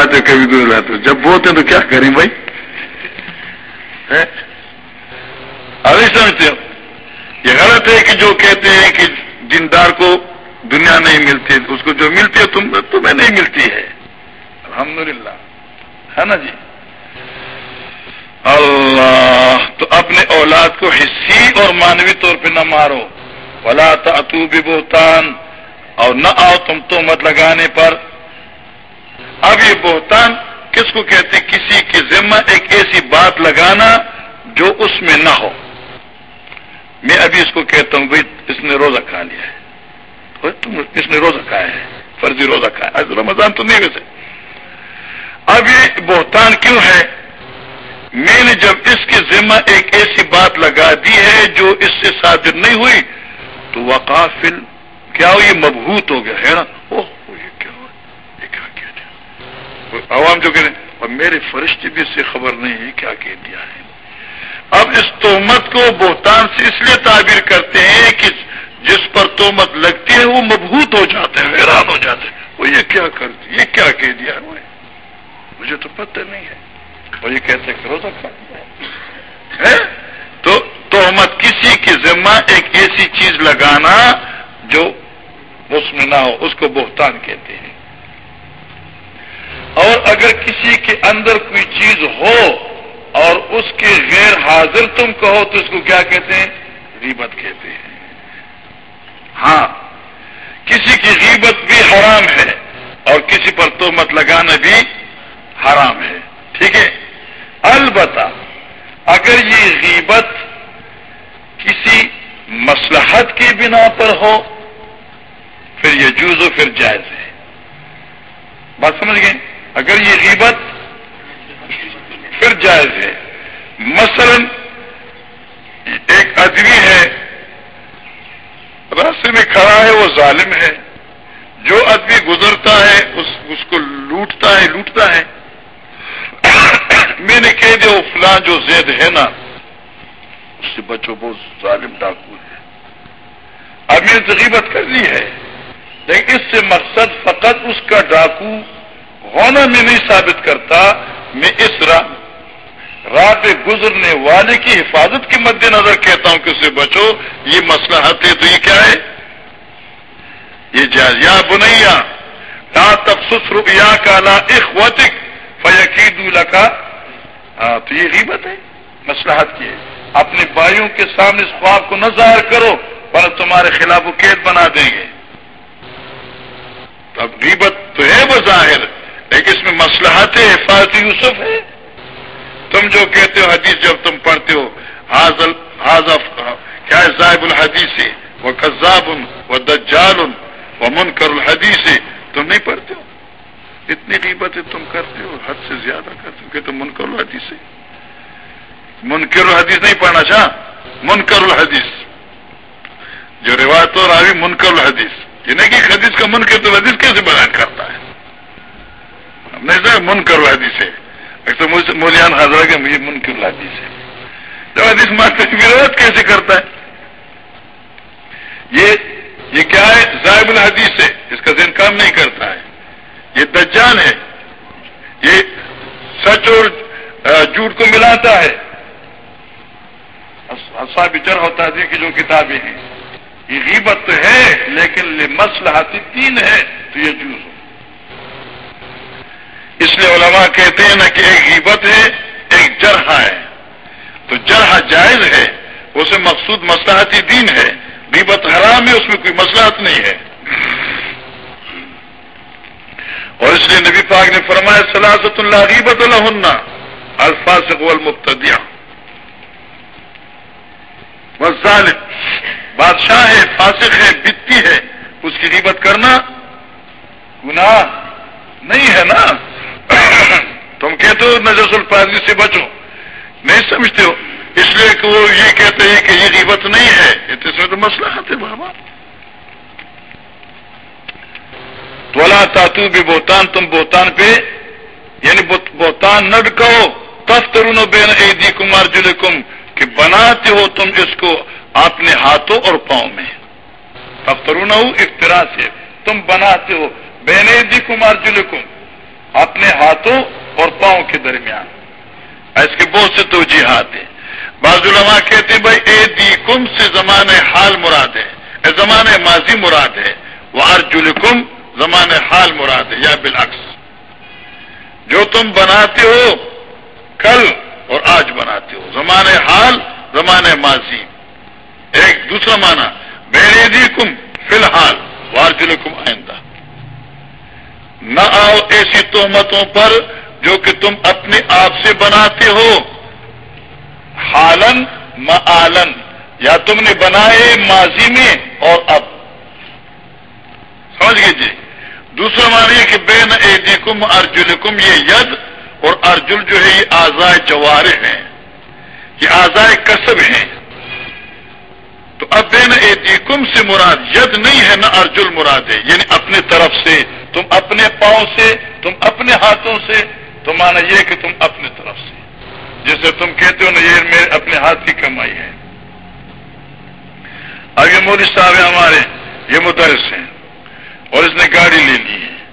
لاتے کبھی دودھ لاتے جب بولتے ہیں تو کیا کریں بھائی؟ ابھی سمجھتے ہو یہ غلط ہے کہ جو کہتے ہیں کہ جندار کو دنیا نہیں ملتی، اس کو جو ملتی ہے، تم تمہیں نہیں ملتی ہے۔ الحمدللہ۔ ہے نا جی؟ اللہ، تو اپنے اولاد کو حصی اور مانوی طور پہ نہ مارو۔ بلا تو بھی بہتان اور نہ آؤ تم تو مت لگانے پر۔ اب یہ بہتان کس کو کہتے کسی کے ذمہ ایک ایسی بات لگانا جو اس میں نہ ہو۔ میں ابھی اس کو کہتا ہوں، بھائی، اس نے روزہ کھا لیا ہے۔ تم اس نے روزہ کھایا ہے، فرضی روزہ کھایا۔ رمضان تو نہیں ویسے اب یہ بہتان کیوں ہے؟ میں نے جب اس کے ذمہ ایک ایسی بات لگا دی ہے جو اس سے صادر نہیں ہوئی، تو وقافل کیا ہو یہ مبہوت ہو گیا، ہے نا یہ کیا ہوا یہ کیا کہہ دیا عوام جو کہ اور میرے فرشتے بھی اس سے خبر نہیں ہے کیا کہہ دیا ہے۔ اب اس تہمت کو بہتان سے اس لیے تعبیر کرتے ہیں کہ جس پر تہمت لگتی ہے، وہ مبہوت ہو جاتے ہیں حیران ہو جاتے ہیں وہ یہ کیا کرتی یہ کیا کہہ دیا ہے؟ مجھے تو پتہ نہیں ہے۔ اور یہ کیسے کرو تو تو تہمت کسی کی ذمہ ایک ایسی چیز لگانا جو اس میں نہ ہو، اس کو بہتان کہتے ہیں۔ اور اگر کسی کے اندر کوئی چیز ہو اور اس کے غیر حاضر تم کہو تو اس کو کیا کہتے ہیں؟ غیبت کہتے ہیں۔ ہاں کسی کی غیبت بھی حرام ہے اور کسی پر تو مت لگانا بھی حرام ہے۔ ٹھیک ہے؟ البتہ اگر یہ غیبت کسی مسلحت کی بنا پر ہو، پھر یہ جوز و پھر جائز ہے۔ بات سمجھ گئے؟ اگر یہ غیبت پھر جائز ہے۔ مثلا ایک آدمی ہے، راستے میں کھڑا ہے، وہ ظالم ہے۔ جو آدمی گزرتا ہے، اس اس کو لوٹتا ہے لوٹتا ہے۔ میں نے کہہ دیا، وہ فلاں جو زید ہے نا، اس سے بچوں بہت ظالم ڈاکو ہے۔ اب میں ضریبت کر لی ہے۔ لیکن اس سے مقصد فقط اس کا ڈاکو ہونا میں نہیں ثابت کرتا، میں اس راہ راہ پہ گزرنے والے کی حفاظت کے مد نظر کہتا ہوں کہ اسے بچو، یہ مسئلہ ہے تو یہ کیا ہے؟ یہ جائز یا بنیا تفسس ربیا کالا اخوتک فیقید کا تو یہ غیبت ہے مسلحت کی ہے۔ اپنے بھائیوں کے سامنے اس خواب کو نہ ظاہر کرو پر تمہارے خلاف وہ قید بنا دیں گے۔ اب غیبت تو ہے وہ ظاہر۔ لیکن اس میں مسلحت ہے، حفاظت یوسف ہے۔ تم جو کہتے ہو حدیث جب تم پڑھتے ہو حاضل حاضف کیا صاحب الحدیث وہ قزاب وہ دجال وہ منکر الحدیث تم نہیں پڑھتے ہو؟ اتنی قیمتیں تم کرتے ہو، حد سے زیادہ کرتے ہو کہ تم منکر الحدیث منکر الحدیث نہیں پڑھنا چاہ؟ منکر الحدیث۔ جو روایت ہو راوی منکر الحدیث۔ یہ نہیں کہ حدیث کا منکر تو حدیث کیسے بیان کرتا ہے؟ ہم نے سر منکر الحدیث ہے مولیان حضرہ کے مجھے منکر حدیث ہے۔ جب حدیث مانتے وروت کیسے کرتا ہے؟ یہ یہ کیا ہے؟ زائب الحدیث ہے۔ اس کا ذہن کام نہیں کرتا ہے۔ یہ دجان ہے۔ یہ سچ اور جھوٹ کو ملاتا ہے۔ بچر ہوتا ہے کی جو کتابیں ہیں۔ یہ غیبت تو ہے، لیکن مسلحاتی تین ہے، تو یہ جوس اس لیے علماء کہتے ہیں نا کہ ایک غیبت ہے، ایک جرح ہے۔ تو جرح جائز ہے، اسے مقصود مسلحتی دین ہے۔ غیبت حرام ہے، اس میں کوئی مسلحت نہیں ہے۔ اور اس لیے نبی پاک نے فرمایا سلاست اللہ غیبت الحنا الفاظ المبتدیہ ظالم بادشاہ ہے، فاسق ہے، بتی ہے۔ اس کی غیبت کرنا گناہ نہیں ہے نا۔ تم کہتے ہو نجس الفاظی سے بچو نہیں سمجھتے ہو۔ اس لیے کہ وہ یہ کہتے ہیں کہ یہ غیبت نہیں ہے۔ اس میں تو مسئلہ ہے بابا۔ تولا تاتو بھی بہتان تم بہتان پہ یعنی بہتان نہ کہو تب ترون بین عیدی کمار جل کم کہ بناتے ہو تم اس کو اپنے ہاتھوں اور پاؤں میں۔ تب ترون افطرا سے تم بناتے ہو۔ بین عیدی کمار جل اپنے ہاتھوں اور پاؤں کے درمیان۔ اس کے بہت سے توجیحات ہیں۔ بعض علماء کہتے ہیں، بھائی، اے دی کم سے زمانے حال مراد ہے۔ زمانے ماضی مراد ہے۔ وہ ارجل کم حال مراد ہے، یا بالعکس۔ جو تم بناتے ہو کل اور آج بناتے ہو۔ زمانے حال زمانے ماضی۔ ایک دوسرا معنی بے دی کم فی الحال وارجل کم آئندہ۔ نہ آؤ ایسی تہمتوں پر جو کہ تم اپنے آپ سے بناتے ہو۔ حالن معلن یا تم نے بنائے ماضی میں اور اب۔ سمجھ گئے جی؟ دوسرا مانی کہ بے نہ کم ارجن یہ ید اور ارجن جو ہے یہ آزائے جوار ہیں۔ یہ آزائے کسب ہیں۔ تو اب بے نہ کم سے مراد ید نہیں ہے، نہ ارجل مراد ہے۔ یعنی اپنے طرف سے، تم اپنے پاؤں سے، تم اپنے ہاتھوں سے تو مانا یہ کہ تم اپنے طرف سے۔ جیسے تم کہتے ہو نا، یہ میرے اپنے ہاتھ کی کمائی ہے۔ آگے مودی صاحب ہیں ہمارے، یہ مدرس ہیں۔ اور اس نے گاڑی لے لی ہے۔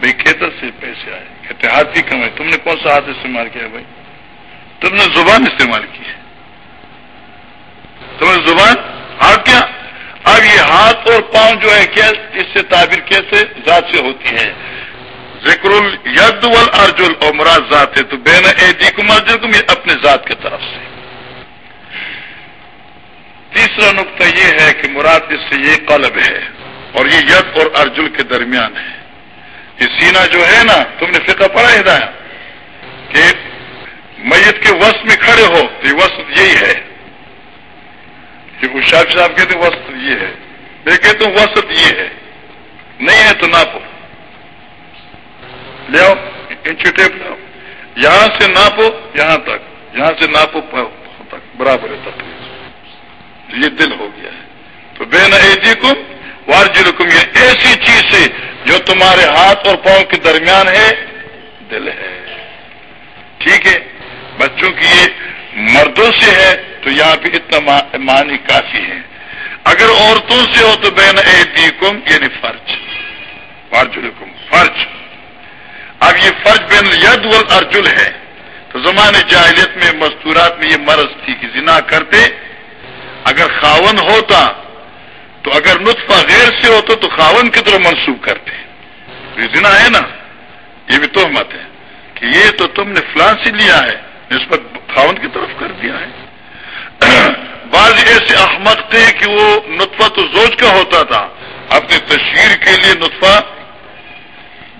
بھائی کھیتر سے پیسے آئے۔ کہتے ہاتھ کی کمائی۔ تم نے کون سا ہاتھ استعمال کیا بھائی تم نے زبان استعمال کی ہے۔ تم نے زبان؟ ہاتھ کیا؟ اب یہ ہاتھ اور پاؤں جو ہے کیا اس سے تعبیر کیسے ذات سے ہوتی ہے؟ ذکر الید ارجل اور مراد ذات ہے تو بے اے کم ارجل کم یہ اپنے ذات کی طرف سے۔ تیسرا نقطہ یہ ہے کہ مراد اس سے یہ قلب ہے اور یہ ید اور ارجل کے درمیان ہے۔ یہ سینا جو ہے نا، تم نے فقہ پڑا ہدایا کہ میت کے وسط میں کھڑے ہو، تو یہ وسط یہی ہے۔ کہ شاہ صاحب کہتے وسط یہ ہے۔ میں کہتا ہوں وسط یہ ہے۔ نہیں ہے تو ناپو لے آؤ انچی ٹیپ لے آؤ یہاں سے ناپو، یہاں تک۔ یہاں سے ناپو تک۔ برابر ہے تک یہ دل ہو گیا ہے۔ تو بے نہ کم وارجل کم یہ ایسی چیز ہے جو تمہارے ہاتھ اور پاؤں کے درمیان ہے۔ دل ہے۔ ٹھیک ہے؟ بچوں کی یہ مردوں سے ہے، تو یہاں پہ اتنا معنی کافی ہے۔ اگر عورتوں سے ہو تو بین اے کم یعنی فرج۔ Fridge fridge. اب یہ فرج بین ید ارجل ہے۔ تو زمانے جاہلیت میں، مستورات میں یہ مرض تھی کہ زنا کرتے۔ اگر خاون ہوتا تو اگر نطفہ غیر سے ہوتا تو خاون کی طرف منسوخ کرتے۔ یہ زنا ہے نا؟ یہ بھی تہمت ہے کہ یہ تو تم نے فلان سے لیا ہے، نسبت خاون کی طرف کر دیا ہے۔ بعض ایسے احمد تھے کہ وہ نطفہ تو زوج کا ہوتا تھا۔ اپنی تشہیر کے لیے نطفہ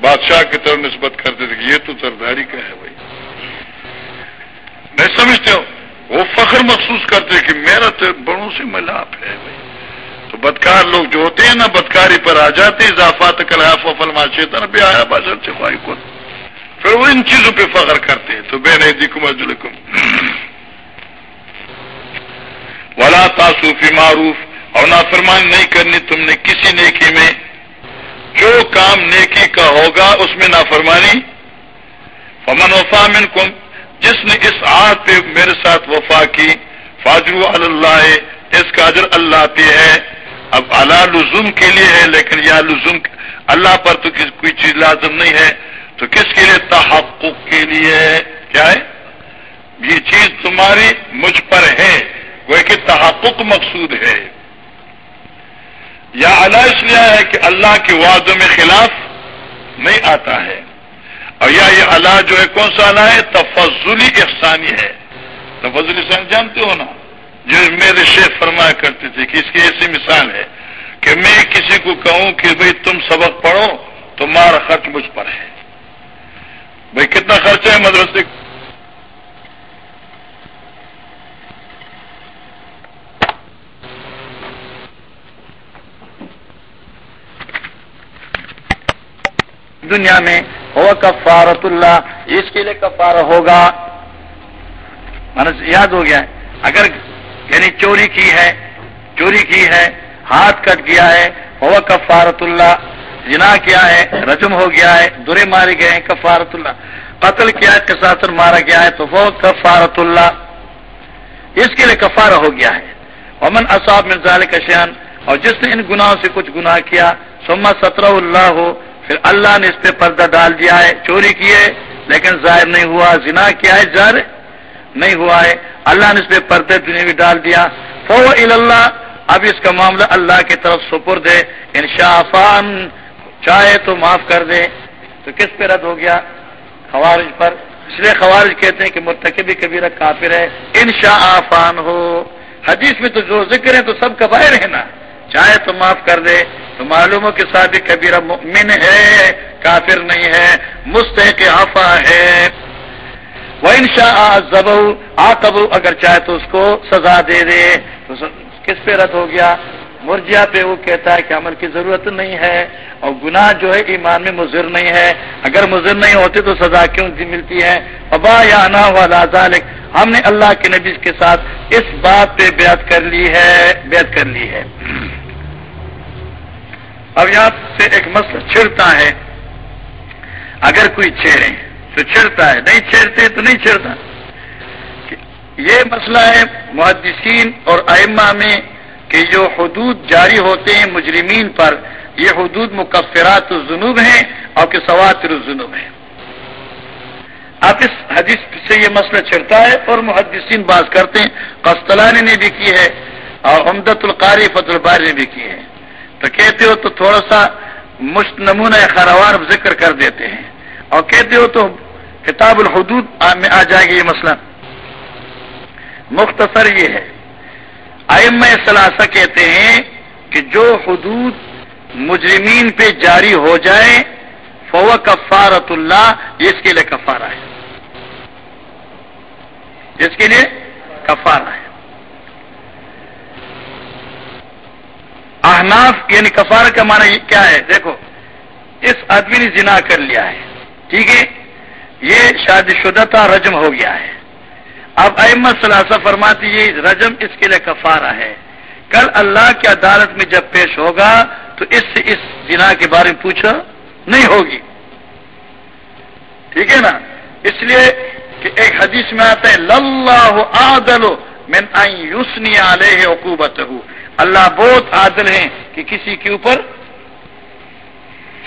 بادشاہ کی طرف نسبت کرتے تھے کہ یہ تو سرداری کا ہے بھائی۔ نہیں سمجھتے ہو؟ وہ فخر محسوس کرتے کہ میرا تو بڑوں سے ملاپ ہے بھائی۔ تو بدکار لوگ جو ہوتے ہیں نا، بدکاری پر آ جاتے اضافات کلاف و فلما چیتن بھی آیا بادشاہ سے خواہ کو۔ پھر وہ ان چیزوں پہ فخر کرتے ہیں۔ تو بے نہیں دیکھوں ولا تاسوفی معروف۔ اور نافرمان نہیں کرنی تم نے کسی نیکی میں جو کام نیکی کا ہوگا اس میں نافرمانی۔ فمن وفا من کم جس نے اس آگ پہ میرے ساتھ وفا کی فاجر اللہ اس کا اجر اللہ پہ ہے۔ اب اللہ لزوم کے لیے ہے، لیکن یا لزوم اللہ پر تو کوئی چیز لازم نہیں ہے۔ تو کس کے لیے؟ تحقق کے لیے۔ کیا ہے؟ یہ چیز تمہاری مجھ پر ہے۔ وہ کہ تحقق مقصود ہے۔ یا اللہ اس لیے ہے کہ اللہ کے وعدوں میں خلاف نہیں آتا ہے۔ اور یا یہ اللہ جو ہے کون سا اللہ ہے؟ تفضلی احسانی ہے۔ تفضلی احسانی جانتے ہو نا؟ جو میرے شیخ فرمایا کرتے تھے کہ اس کی ایسی مثال ہے کہ میں کسی کو کہوں کہ بھئی تم سبق پڑھو، تو مارا خرچ مجھ پر ہے۔ بھئی کتنا خرچہ ہے مدرسے دنیا میں ہو کفارت اللہ اس کے لیے کفار ہوگا۔ یاد ہو گیا۔ اگر یعنی چوری کی ہے، چوری کی ہے، ہاتھ کٹ گیا ہے ہو کفارت اللہ جنا کیا ہے، رجم ہو گیا ہے، درے مارے گئے ہیں کفارت اللہ۔ قتل کیا ہے کساتر مارا گیا ہے، تو وہ کفارت اللہ۔ اس کے لیے کفارہ ہو گیا ہے۔ امن اصاب مرزال کشیان اور جس نے ان گناہوں سے کچھ گناہ کیا سما سترہ اللہ ہو پھر اللہ نے اس پہ پردہ ڈال دیا ہے، چوری کی ہے، لیکن ظاہر نہیں ہوا، زنا کیا ہے ظاہر نہیں ہوا ہے۔ اللہ نے اس پہ پردے بھی ڈال دیا۔ فو اللہ اب اس کا معاملہ اللہ کی طرف سپرد ہے انشافان چاہے تو معاف کر دے۔ تو کس پہ رد ہو گیا؟ خوارج پر۔ اس لیے خوارج کہتے ہیں کہ مرتکبی کبیرہ کافر ہے۔ ان ہو۔ حدیث میں تو جو ذکر ہے تو سب کا باہر ہے نا۔ چاہے تو معاف کر دے۔ تو معلوموں کے ساتھ بھی کبیرہ مؤمن ہے، کافر نہیں ہے، مستحق آفا ہے۔ وہ ان شاء زب آ اگر چاہے تو اس کو سزا دے دے۔ تو کس پہ رد ہو گیا؟ مرجیا پہ وہ کہتا ہے کہ عمل کی ضرورت نہیں ہے اور گناہ جو ہے ایمان میں مضر نہیں ہے۔ اگر مضر نہیں ہوتے تو سزا کیوں ملتی ہے؟ ابا یا انا والا ذالک ہم نے اللہ کے نبی کے ساتھ اس بات پہ بیعت کر لی ہے، بیعت کر لی ہے۔ اب یہاں سے ایک مسئلہ چھڑتا ہے۔ اگر کوئی چھیڑے تو چھڑتا ہے، نہیں چھیڑتے تو نہیں چھڑتا۔ یہ مسئلہ ہے محدثین اور ائمہ میں کہ جو حدود جاری ہوتے ہیں مجرمین پر۔ یہ حدود مکفرات الجنوب ہیں اور کہ سواتر الجنوب ہیں۔ اب اس حدیث سے یہ مسئلہ چھڑتا ہے اور محدثین باز کرتے ہیں۔ قسطلانی نے بھی کی ہے اور امدت القاری فت الباری نے بھی کی ہے۔ تو کہتے ہو تو تھوڑا سا مشت نمونہ خروار ذکر کر دیتے ہیں۔ اور کہتے ہو تو کتاب الحدود میں آ جائے گا یہ مسئلہ۔ مختصر یہ ہے۔ ائم ثلاثہ کہتے ہیں کہ جو حدود مجرمین پہ جاری ہو جائے فو کفارت اللہ، یہ اس کے لیے کفارہ ہے۔ اس کے لیے کفارہ ہے۔ احناف یعنی کفار کا معنی کیا ہے؟ دیکھو، اس آدمی نے جنا کر لیا ہے، ٹھیک ہے؟ یہ شادی شدہ تھا، رجم ہو گیا ہے۔ اب احمد ثلاثہ فرماتی یہ رجم اس کے لیے کفارہ ہے۔ کل اللہ کی عدالت میں جب پیش ہوگا، تو اس سے اس جنا کے بارے میں پوچھا نہیں ہوگی۔ ٹھیک ہے نا؟ اس لیے کہ ایک حدیث میں آتا ہے للہ آدل من یوسنی علیہ حکوبت اللہ بہت عادل ہیں کہ کسی کے اوپر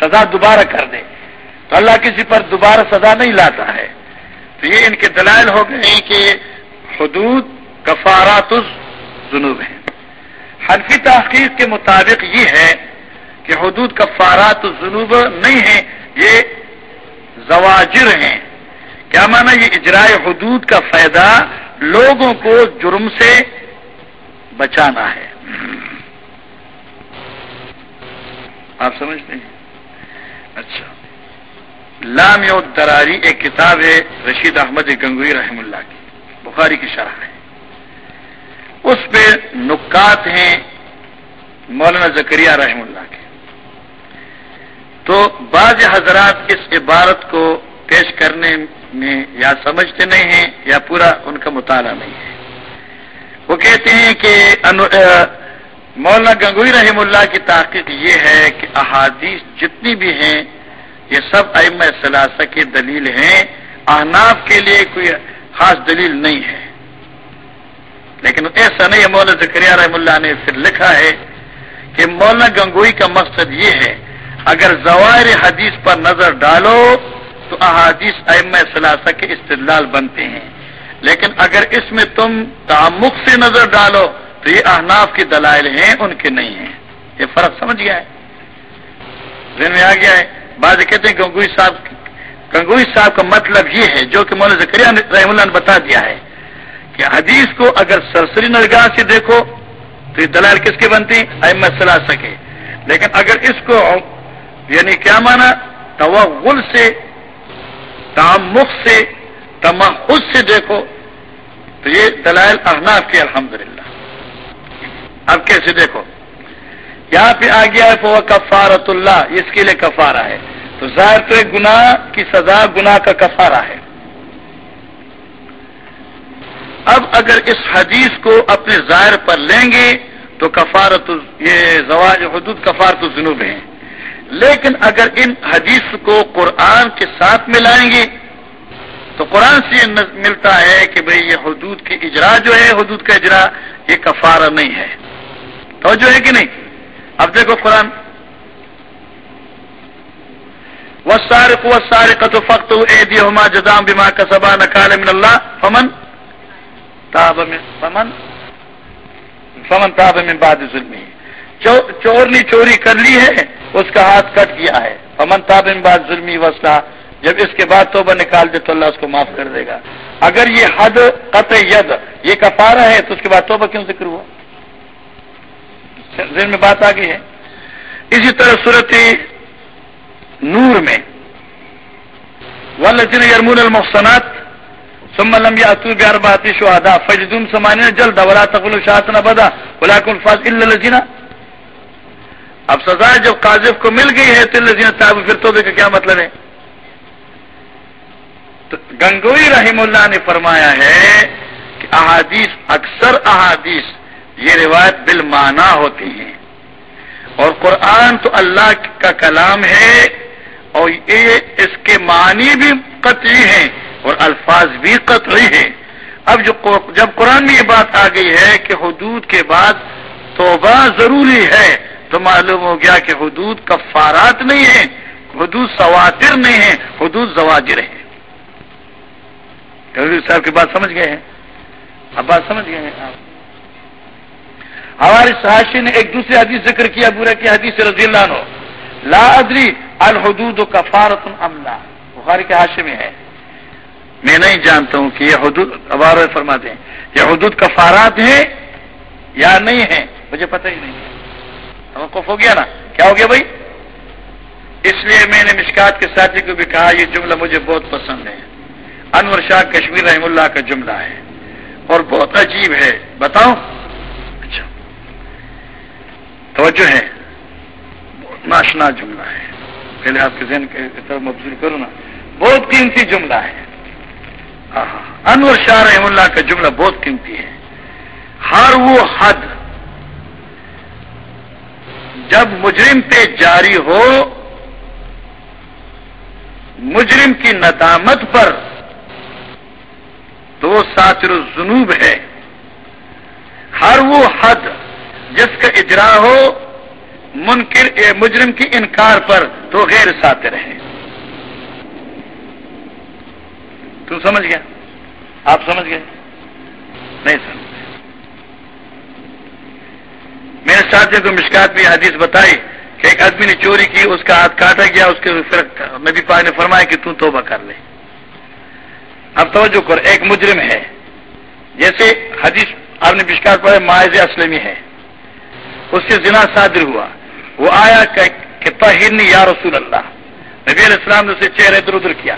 سزا دوبارہ کر دے۔ تو اللہ کسی پر دوبارہ سزا نہیں لاتا ہے۔ تو یہ ان کے دلائل ہو گئے کہ حدود کفارات جنوب ہیں۔ حنفی تحقیق کے مطابق یہ ہے کہ حدود کفارات جنوب نہیں ہیں، یہ زواجر ہیں۔ کیا مانا یہ اجرائے حدود کا فائدہ لوگوں کو جرم سے بچانا ہے؟ آپ سمجھتے ہیں؟ اچھا۔ لام دراری ایک کتاب ہے رشید احمد گنگوئی رحم اللہ کی، بخاری کی شرح ہے۔ اس پہ نکات ہیں مولانا زکریہ رحم اللہ کے۔ تو بعض حضرات اس عبارت کو پیش کرنے میں یا سمجھتے نہیں ہیں یا پورا ان کا مطالعہ نہیں ہے۔ وہ کہتے ہیں کہ مولانا گنگوئی رحم اللہ کی تحقیق یہ ہے کہ احادیث جتنی بھی ہیں، یہ سب ام ثلاثہ کی دلیل ہیں۔ احناف کے لیے کوئی خاص دلیل نہیں ہے۔ لیکن ایسا نہیں مولانا ذکریہ رحم اللہ نے پھر لکھا ہے کہ مولانا گنگوئی کا مقصد یہ ہے، اگر زوائر حدیث پر نظر ڈالو تو احادیث ام ثلاثہ کے استدلال بنتے ہیں۔ لیکن اگر اس میں تم تعمق سے نظر ڈالو تو یہ احناف کے دلائل ہیں، ان کے نہیں ہیں۔ یہ فرق سمجھ گیا ہے؟ ذہن میں آ گیا ہے؟ بعض کہتے ہیں گنگوئی صاحب گنگوئی صاحب کا مطلب یہ ہے، جو کہ مولانا زکریہ رحم اللہ نے بتا دیا ہے کہ حدیث کو اگر سرسری نرگاہ سے دیکھو تو یہ دلائل کس کے بنتی احمد صلاح سکے لیکن اگر اس کو یعنی کیا مانا؟ توغل سے، تعمق سے تمحص سے دیکھو، تو یہ دلائل احناف کے، الحمدللہ۔ اب کیسے دیکھو؟ یہاں پہ آ گیا ہے کفارت اللہ اس کے لیے کفارہ ہے۔ تو ظاہر تو ایک گناہ کی سزا، گناہ کا کفارہ ہے۔ اب اگر اس حدیث کو اپنے ظاہر پر لیں گے، تو کفارت، یہ زواج حدود کفارت الجنوب ہیں۔ لیکن اگر ان حدیث کو قرآن کے ساتھ ملائیں گے تو قرآن سے یہ ملتا ہے کہ بھئی یہ حدود کی اجرا جو ہے، حدود کا اجرا، یہ کفارہ نہیں ہے۔ توجہ ہے کہ نہیں؟ اب دیکھو قرآن۔ وہ سارے کو سارے قطو فخت اے دی ہوما جدام بیما کا سبا نکال من اللہ فمن؟ تاب میں فمن؟ فمن تاب میں باد ظلمی چور نے چوری کر لی ہے، اس کا ہاتھ کٹ گیا ہے۔ فمن تاب میں بعد ظلمی وسلہ جب اس کے بعد توبہ نکال دے تو اللہ اس کو معاف کر دے گا۔ اگر یہ حد قطع ید، یہ کفارہ ہے، تو اس کے بعد توبہ کیوں ذکر ہوا؟ ذہن میں بات آ گئی ہے۔ اسی طرح صورت نور میں ولجن یرمون المحسنات ثم لم ياتوا باربعه شهداء۔ فجدون ثمانين جلد ولا تقولوا شهادتنا بدا ولكن فاز الا الذين اب سزا جب قاذف کو مل گئی ہے تو الذين تابوا، پھر توبے کا کیا مطلب ہے؟ گنگوئی رحم اللہ نے فرمایا ہے کہ احادیث، اکثر احادیث یہ روایت بالمانہ ہوتی ہیں۔ اور قرآن تو اللہ کا کلام ہے اور یہ اس کے معنی بھی قطعی ہیں اور الفاظ بھی قطعی ہیں۔ اب جو جب قرآن میں یہ بات آ گئی ہے کہ حدود کے بعد توبہ ضروری ہے، تو معلوم ہو گیا کہ حدود کفارات نہیں ہیں، حدود سواتر نہیں ہیں، حدود زواجر ہیں۔ صاحب کی بات سمجھ گئے ہیں؟ اب بات سمجھ گئے ہیں؟ آپ۔ ہمارے سہاشی نے ایک دوسری حدیث ذکر کیا برا کی حدیث رضی اللہ عنہ۔ لا ادری الحدود و کفارت املا بخاری کے حاشے میں ہے۔ میں نہیں جانتا ہوں کہ یہ حدود، ابار فرما دیں یہ حدود کفارات ہیں یا نہیں ہیں؟ مجھے پتہ ہی نہیں۔ ہم ہو گیا نا؟ کیا ہو گیا بھائی؟ اس لیے میں نے مشکات کے ساتھی کو بھی کہا، یہ جملہ مجھے بہت پسند ہے۔ انور شاہ کشمیر رحم اللہ کا جملہ ہے اور بہت عجیب ہے۔ بتاؤ۔ اچھا۔ توجہ ہے۔ ناشنا جملہ ہے۔ پہلے آپ کے ذہن کی طرف مبزول کروں نا۔ بہت قیمتی جملہ ہے۔ انور شاہ رحم اللہ کا جملہ بہت قیمتی ہے۔ ہر وہ حد جب مجرم پہ جاری ہو، مجرم کی ندامت پر ساتر الجنوب ہے۔ ہر وہ حد جس کا اجرا ہو، منکر مجرم کی انکار پر تو غیر ساتر ہے تم سمجھ گیا؟ آپ سمجھ گئے؟ نہیں سمجھ میرے ساتھی کو مشکات میں حدیث بتائی کہ ایک آدمی نے چوری کی، اس کا ہاتھ کاٹا گیا، اس کے نبی پاک نے فرمایا کہ تو توبہ کر لے۔ اب توجہ کر، ایک مجرم ہے۔ جیسے حدیث آپ نے بشکار پڑھا معاذ اسلمی ہے۔ اس سے زنا صادر ہوا۔ وہ آیا کہ تہرنی یا رسول اللہ۔ نبی علیہ السلام نے اسے چہرے ادھر ادھر کیا۔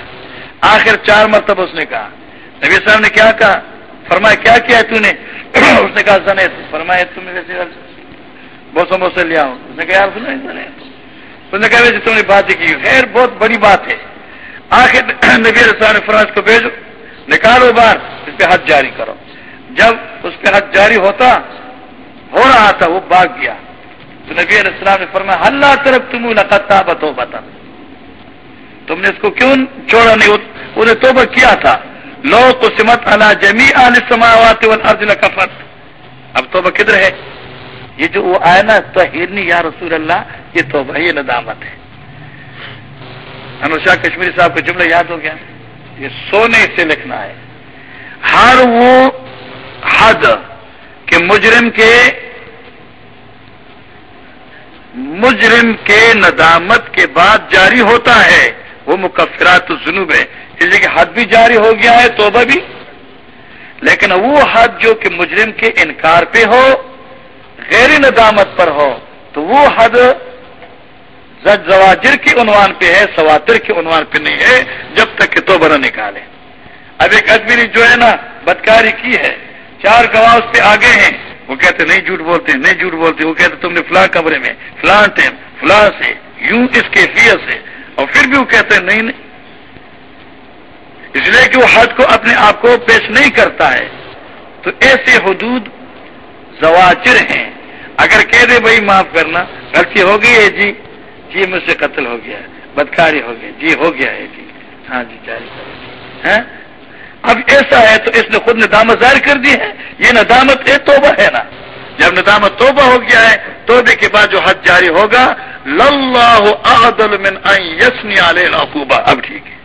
آخر چار مرتبہ اس نے کہا۔ نبی السلام نے کیا کہا؟ فرمایا، کیا کیا ہے تو نے؟ اس نے کہا سنے فرمایا تم ویسے بوسوں بوسے لیا ہوں اس نے کہا، یار اس نے کہا، ویسے تم نے بات کی خیر، بہت بڑی بات ہے۔ آخر نبی علیہ السلام نے فرمایا، اس کو بھیجو۔ نکالو بار، اس پہ حد جاری کرو۔ جب اس پہ حد جاری ہوتا، ہو رہا تھا، وہ بھاگ گیا۔ تو نبی علیہ السلام نے فرمایا، اللہ طرف تم لگتا بتو بتا تم نے اس کو کیوں چھوڑا نہیں؟ انہیں توبہ کیا تھا؟ لو کو سمت اللہ جمی سماوات کفت اب توبہ کدھر ہے؟ یہ جو وہ آیا نا تو یا رسول اللہ، یہ توبہ، یہ ندامت ہے۔ انوشا کشمیری صاحب کا جملہ یاد ہو گیا۔ یہ سونے سے لکھنا ہے۔ ہر وہ حد کہ مجرم کے مجرم کے ندامت کے بعد جاری ہوتا ہے، وہ مکفرات جنوب ہے۔ اس لیے کہ حد بھی جاری ہو گیا ہے، توبہ بھی۔ لیکن وہ حد جو کہ مجرم کے انکار پہ ہو، غیر ندامت پر ہو، تو وہ حد زواجر کی عنوان پہ ہے، سواتر کے عنوان پہ نہیں ہے، جب تک کہ تو نہ نکالے۔ اب ایک آدمی نے جو ہے نا، بدکاری کی ہے۔ چار گواہ اس پہ آگے ہیں۔ وہ کہتے نہیں جھوٹ بولتے نہیں جھوٹ بولتے وہ کہتے تم نے فلاں کمرے میں، فلاں ٹائم فلاں سے، یوں اس کیفیت سے۔ اور پھر بھی وہ کہتے ہیں، نہیں نہیں۔ اس لیے کہ وہ حد کو اپنے آپ کو پیش نہیں کرتا ہے۔ تو ایسے حدود زواجر ہیں۔ اگر کہہ دے، بھائی، معاف کرنا۔ غلطی ہو گئی ہے جی۔ جی مجھ سے قتل ہو گیا بدکاری ہو گیا جی ہو گیا ہے جی۔ ہاں جی جاری ہاں؟ اب ایسا ہے تو اس نے خود ندامت ظاہر کر دی ہے، یہ ندامت ہے، توبہ ہے نا۔ جب ندامت توبہ ہو گیا ہے، توبے کے بعد جو حد جاری ہوگا للہ من یسنی العقوبہ اب ٹھیک ہے۔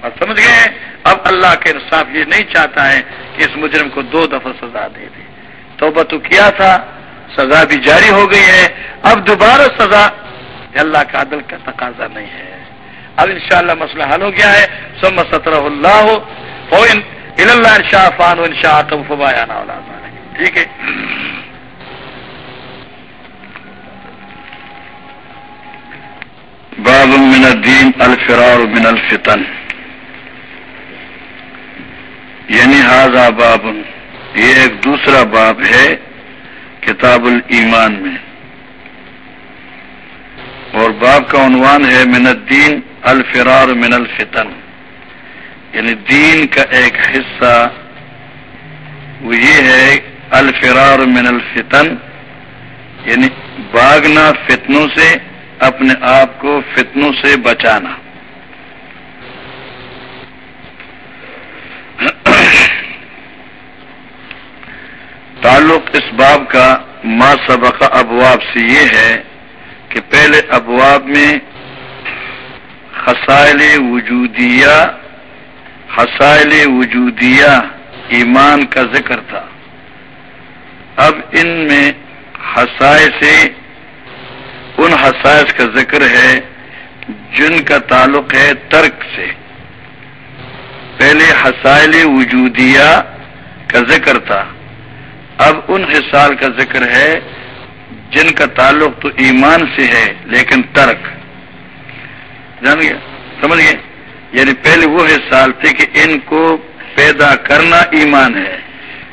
اور سمجھ گئے اب اللہ کے انصاف یہ نہیں چاہتا ہے کہ اس مجرم کو دو دفعہ سزا دے دے۔ توبہ تو کیا تھا؟ سزا بھی جاری ہو گئی ہے۔ اب دوبارہ سزا اللہ کا عدل کا تقاضا نہیں ہے۔ اب انشاءاللہ مسئلہ حل ہو گیا ہے۔ سم سترہ اللہ ہو اللہ شاہ فان و انشاء فبایا ٹھیک ہے۔ باب من الدین الفرار من الفتن۔ یعنی حاضہ باب۔ یہ ایک دوسرا باب ہے کتاب الایمان میں۔ اور باب کا عنوان ہے من الدین الفرار من الفتن. یعنی دین کا ایک حصہ وہ یہ ہے الفرار من الفتن یعنی باغنا فتنوں سے، اپنے آپ کو فتنوں سے بچانا۔ تعلق اس باب کا ما سبق ابواب سے یہ ہے پہلے ابواب میں خسائل وجودیہ حسائل وجودیہ ایمان کا ذکر تھا۔ اب ان میں حسائے سے ان حسائش کا ذکر ہے جن کا تعلق ہے ترک سے۔ پہلے حسائل وجودیہ کا ذکر تھا، اب ان حسال کا ذکر ہے جن کا تعلق تو ایمان سے ہے، لیکن ترک۔ جان گیا؟ سمجھ گئے؟ یعنی پہلے وہ حسال تھے کہ ان کو پیدا کرنا ایمان ہے،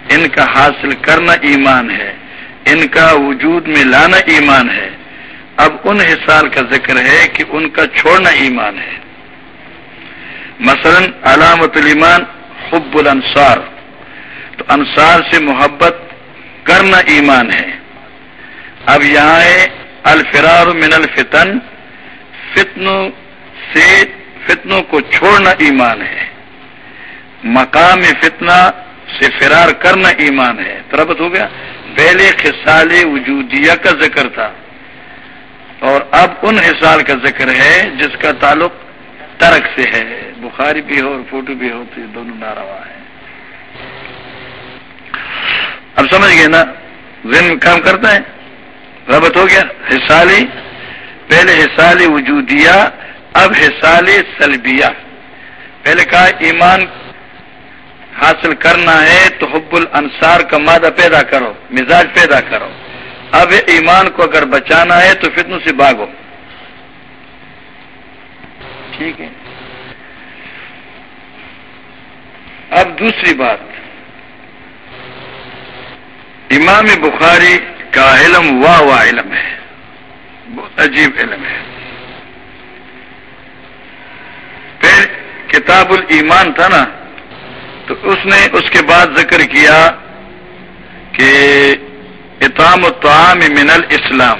ان کا حاصل کرنا ایمان ہے، ان کا وجود میں لانا ایمان ہے۔ اب ان حسال کا ذکر ہے کہ ان کا چھوڑنا ایمان ہے۔ مثلا علامت الایمان حب الانصار۔ تو انصار سے محبت کرنا ایمان ہے۔ اب یہاں ہے الفرار من الفتن، فتنوں سے فتنوں کو چھوڑنا ایمان ہے۔ مقام فتنہ سے فرار کرنا ایمان ہے۔ تربت ہو گیا۔ پہلے خسال وجودیہ کا ذکر تھا۔ اور اب ان حسال کا ذکر ہے جس کا تعلق ترک سے ہے۔ بخاری بھی ہو اور فوٹو بھی ہو تو یہ دونوں ناروا ہے اب سمجھ گئے نا؟ ذہن کام کرتا ہے؟ ربط ہو گیا۔ حسالی پہلے حسالی وجودیہ، اب حسال سلبیہ۔ پہلے کہا ایمان حاصل کرنا ہے تو حب الانصار کا مادہ پیدا کرو، مزاج پیدا کرو۔ اب ایمان کو اگر بچانا ہے تو فتنوں سے باغو ٹھیک ہے۔ اب دوسری بات۔ امام بخاری کا علم واہ واہ علم ہے۔ بہت عجیب علم ہے۔ پھر کتاب الایمان تھا نا، تو اس نے اس کے بعد ذکر کیا کہ اتام الطعام من الاسلام۔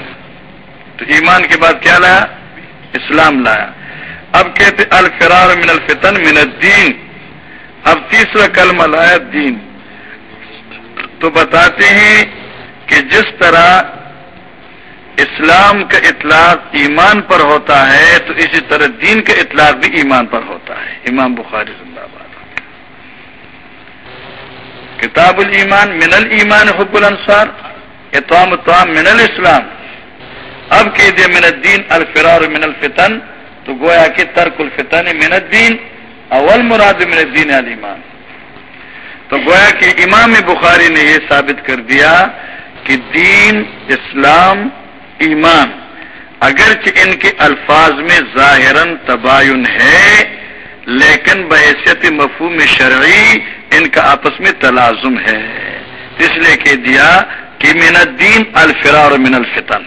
تو ایمان کے بعد کیا لایا؟ اسلام لایا۔ اب کہتے الفرار من الفتن من الدین۔ اب تیسرا کلمہ لایا، دین۔ تو بتاتے ہیں کہ جس طرح اسلام کا اطلاق ایمان پر ہوتا ہے، تو اسی طرح دین کا اطلاق بھی ایمان پر ہوتا ہے۔ امام بخاری زندہ باد کتاب الایمان من الایمان حب الانصار اتوام اتوام من الاسلام۔ اب کہہ دیا من الدین، الفرار من الفتن، تو گویا کہ ترک الفتن من الدین، اول مراد من الدین الایمان۔ تو گویا کہ امام بخاری نے یہ ثابت کر دیا کہ دین، اسلام، ایمان۔ اگرچہ ان کے الفاظ میں ظاہراً تباین ہے، لیکن بحیثیت مفہوم شرعی ان کا آپس میں تلازم ہے۔ اس لیے کہہ دیا کہ من الدین الفرار من الفتن۔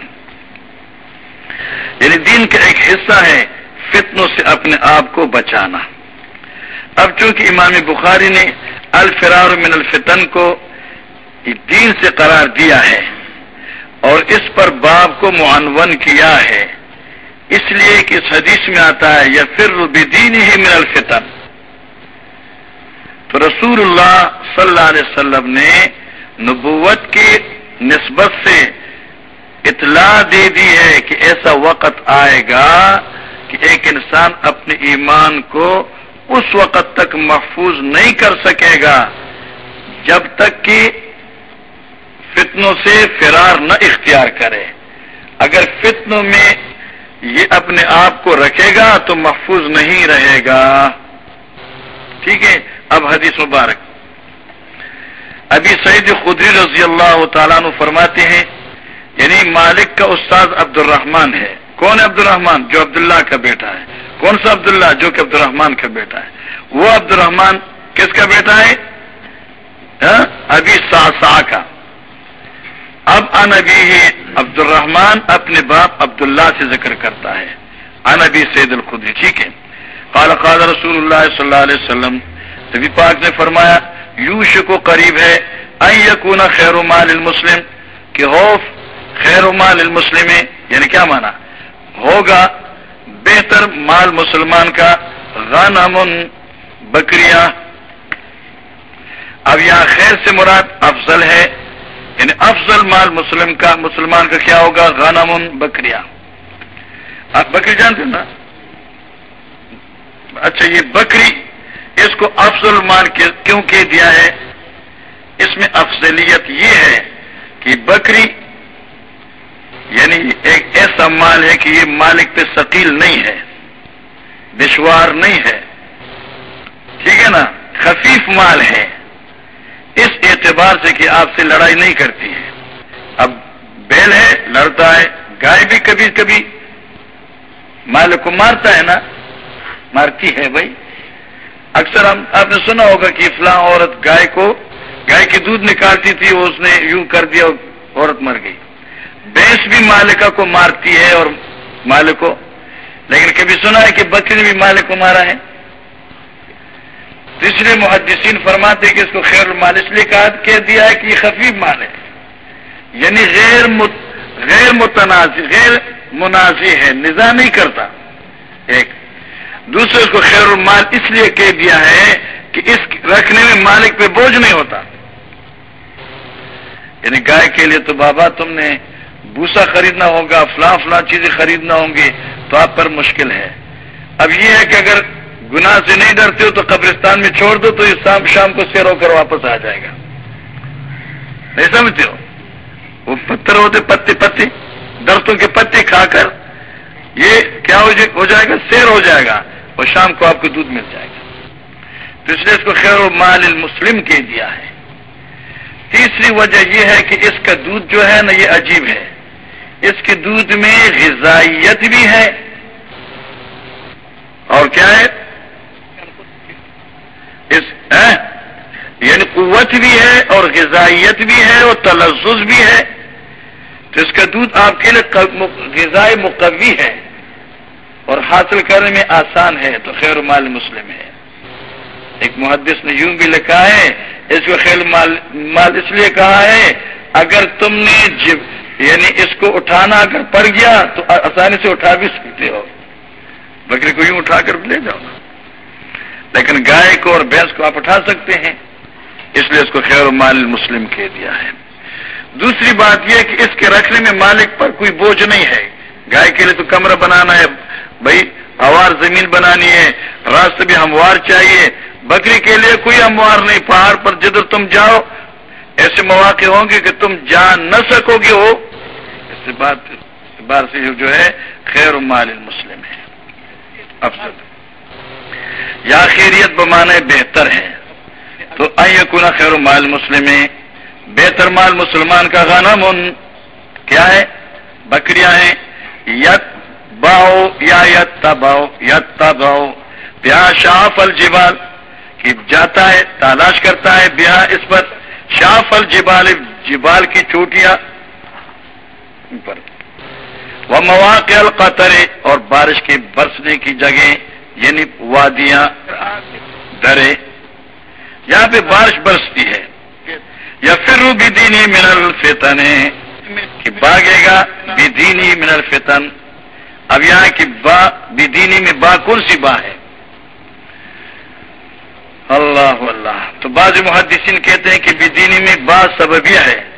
یعنی دین کا ایک حصہ ہے فتنوں سے اپنے آپ کو بچانا۔ اب چونکہ امام بخاری نے الفرار من الفتن کو دین سے قرار دیا ہے اور اس پر باب کو معنون کیا ہے اس لیے کہ اس حدیث میں آتا ہے یا پھر بدین ہی من الفتن۔ تو رسول اللہ صلی اللہ علیہ وسلم نے نبوت کی نسبت سے اطلاع دے دی ہے کہ ایسا وقت آئے گا کہ ایک انسان اپنے ایمان کو اس وقت تک محفوظ نہیں کر سکے گا، جب تک کہ فتنوں سے فرار نہ اختیار کرے۔ اگر فتنوں میں یہ اپنے آپ کو رکھے گا تو محفوظ نہیں رہے گا۔ ٹھیک ہے؟ اب حدیث مبارک۔ ابھی سعید خدری رضی اللہ تعالیٰ عنہ فرماتے ہیں یعنی مالک کا استاد عبد الرحمان ہے۔ کون ہے عبد الرحمان جو عبداللہ کا بیٹا ہے۔ کون سا عبداللہ؟ جو کہ عبد الرحمان کا بیٹا ہے۔ وہ عبد الرحمان کس کا بیٹا ہے؟ ہاں؟ ابھی سا سا کا۔ اب ان ابھی عبد الرحمان اپنے باپ عبداللہ سے ذکر کرتا ہے۔ ان ابھی سید الخدری، ٹھیک ہے۔ قال قال رسول اللہ صلی اللہ علیہ وسلم، نبی پاک نے فرمایا یوش کو قریب ہے یقون خیر مال المسلم کہ خوف خیر مال المسلم یعنی کیا مانا ہوگا بہتر مال مسلمان کا غنم، بکریاں۔ اب یہاں خیر سے مراد افضل ہے یعنی افضل مال مسلم کا مسلمان کا کیا ہوگا؟ غنم بکریاں۔ آپ بکری جانتے نا؟ اچھا یہ بکری اس کو افضل مال کیوں کہہ دیا ہے؟ اس میں افضلیت یہ ہے کہ بکری یعنی ایک ایسا مال ہے کہ یہ مالک پہ ثقیل نہیں ہے، دشوار نہیں ہے۔ ٹھیک ہے نا؟ خفیف مال ہے۔ اس اعتبار سے کہ آپ سے لڑائی نہیں کرتی ہے اب بیل ہے، لڑتا ہے، گائے بھی کبھی کبھی مالک کو مارتا ہے نا۔ مارتی ہے بھائی۔ اکثر ہم آپ نے سنا ہوگا کہ فلاں عورت گائے کو گائے کی دودھ نکالتی تھی وہ اس نے یوں کر دیا، عورت مر گئی۔ بھینس بھی مالکہ کو مارتی ہے اور مالک کو لیکن کبھی سنا ہے کہ بکری نے بھی مالک کو مارا ہے۔ تیسرے محدثین فرماتے کہ اس کو خیر المال اس لیے کہہ دیا ہے کہ یہ خفیف مال ہے۔ یعنی غیر مت، غیر متنازع، غیر منازع ہے نظا نہیں کرتا۔ ایک۔ دوسرے، اس کو خیر المال اس لیے کہہ دیا ہے کہ اس رکھنے میں مالک پہ بوجھ نہیں ہوتا۔ یعنی گائے کے لیے تو بابا تم نے بھوسا خریدنا ہوگا، فلاں فلاں چیزیں خریدنا ہوں گی تو آپ پر مشکل ہے۔ اب یہ ہے کہ اگر گناہ سے نہیں ڈرتے ہو تو قبرستان میں چھوڑ دو تو یہ شام شام کو سیر ہو کر واپس آ جائے گا۔ نہیں سمجھتے ہو؟ وہ پتھر ہوتے پتے پتے درختوں کے پتے کھا کر یہ کیا ہو جائے گا؟ سیر ہو جائے گا اور شام کو آپ کو دودھ مل جائے گا۔ تو اس نے اس کو خیر و مال المسلم کہہ دیا ہے۔ تیسری وجہ یہ ہے کہ اس کا دودھ جو ہے نا یہ عجیب ہے۔ اس کے دودھ میں غذائیت بھی ہے۔ اور کیا ہے؟ یعنی قوت بھی ہے اور غذائیت بھی ہے اور تلزز بھی ہے۔ تو اس کا دودھ آپ کے لیے غذائی مقوی ہے۔ اور حاصل کرنے میں آسان ہے، تو خیر مال مسلم ہے۔ ایک محدث نے یوں بھی لکھا ہے، اس کو خیر مال مال اس لیے کہا ہے، اگر تم نے جب یعنی اس کو اٹھانا اگر پڑ گیا تو آسانی سے اٹھا بھی سکتے ہو۔ بکری کو یوں اٹھا کر لے جاؤ۔ لیکن گائے کو اور بھینس کو آپ اٹھا سکتے ہیں۔ اس لیے اس کو خیر مال مسلم کہہ دیا ہے۔ دوسری بات یہ کہ اس کے رکھنے میں مالک پر کوئی بوجھ نہیں ہے۔ گائے کے لیے تو کمرہ بنانا ہے۔ بھائی ہموار زمین بنانی ہے۔ راستے بھی ہموار چاہیے۔ بکری کے لیے کوئی ہموار نہیں۔ پہاڑ پر جدھر تم جاؤ، ایسے مواقع ہوں گے کہ تم جا نہ سکو گے ہو اس بات بار سے جو ہے، خیر مال المسلم ہے۔ افسر یا خیریت بمانے بہتر ہے. تو کن خیر مال مسلم بہتر مال مسلمان کا غنم ان کیا ہے؟ بکریاں ہیں. یت باؤ یا یت باؤ یت باؤ بیا شاف الجبال جاتا ہے، تلاش کرتا ہے بیا اس پر. شاف الجبال جبال کی چوٹیاں پر. وہ مواقع القطر اور بارش کے برسنے کی جگہ یعنی وادیاں، درے، یہاں پہ بارش برستی ہے۔ یا پھر بھی دینی منل فیتن کہ باغے گا بھی دینی منل فیتن اب یہاں کی با بدینی میں با کون سی با ہے؟ اللہ اللہ۔ تو بعض محدثین کہتے ہیں کہ بدینی میں با سببیہ ہے۔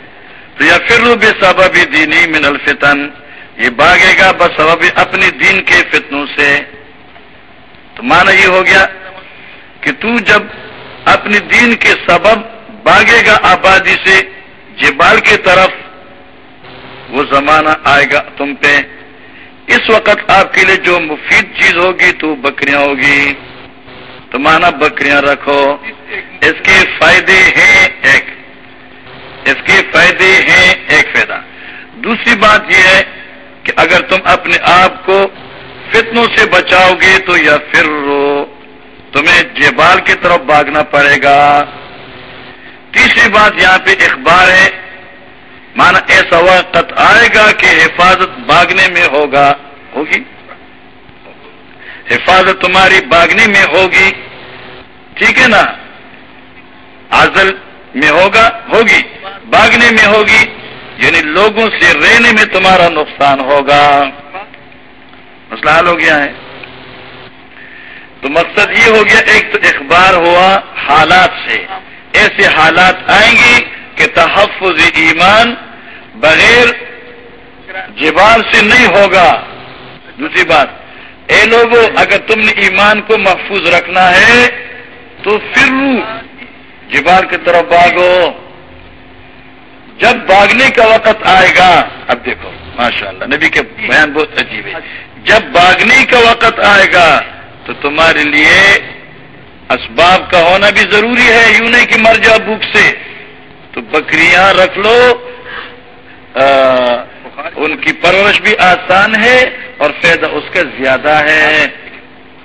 تو یا پھر بے سبب دینی من الفتن۔ یہ بھاگے گا بس سبب اپنی دین کے فتنوں سے۔ تو مانا یہ ہو گیا کہ تو جب اپنی دین کے سبب بھاگے گا آبادی سے جبال کی طرف، وہ زمانہ آئے گا تم پہ۔ اس وقت آپ کے لیے جو مفید چیز ہوگی تو بکریاں ہوگی۔ تو مانا بکریاں رکھو۔ اس کے فائدے ہیں ایک۔ اس کے فائدے ہیں ایک فائدہ۔ دوسری بات یہ ہے کہ اگر تم اپنے آپ کو فتنوں سے بچاؤ گے تو یا پھر تمہیں جبال کی طرف بھاگنا پڑے گا۔ تیسری بات یہاں پہ اخبار ہے۔ مانا ایسا وقت آئے گا کہ حفاظت باغنے میں ہوگا۔ ہوگی؟ حفاظت تمہاری باغنے میں ہوگی۔ ٹھیک ہے نا؟ آزل میں ہوگا، ہوگی۔ باغنے میں ہوگی۔ یعنی لوگوں سے رہنے میں تمہارا نقصان ہوگا۔ مسئلہ حل ہو گیا ہے۔ تو مقصد یہ ہو گیا، ایک تو اخبار ہوا حالات سے۔ ایسے حالات آئیں گے کہ تحفظ ایمان بغیر جبال سے نہیں ہوگا۔ دوسری بات، اے لوگوں اگر تم نے ایمان کو محفوظ رکھنا ہے، تو پھر جبال کی طرف بھاگو۔ جب بھاگنے کا وقت آئے گا، اب دیکھو ماشاء اللہ نبی کے بیان بہت عجیب ہے۔ جب بھاگنے کا وقت آئے گا تو تمہارے لیے اسباب کا ہونا بھی ضروری ہے، یوں نہیں کہ مر جاؤ بھوک سے۔ تو بکریاں رکھ لو۔ ان کی پرورش بھی آسان ہے اور فائدہ اس کا زیادہ ہے۔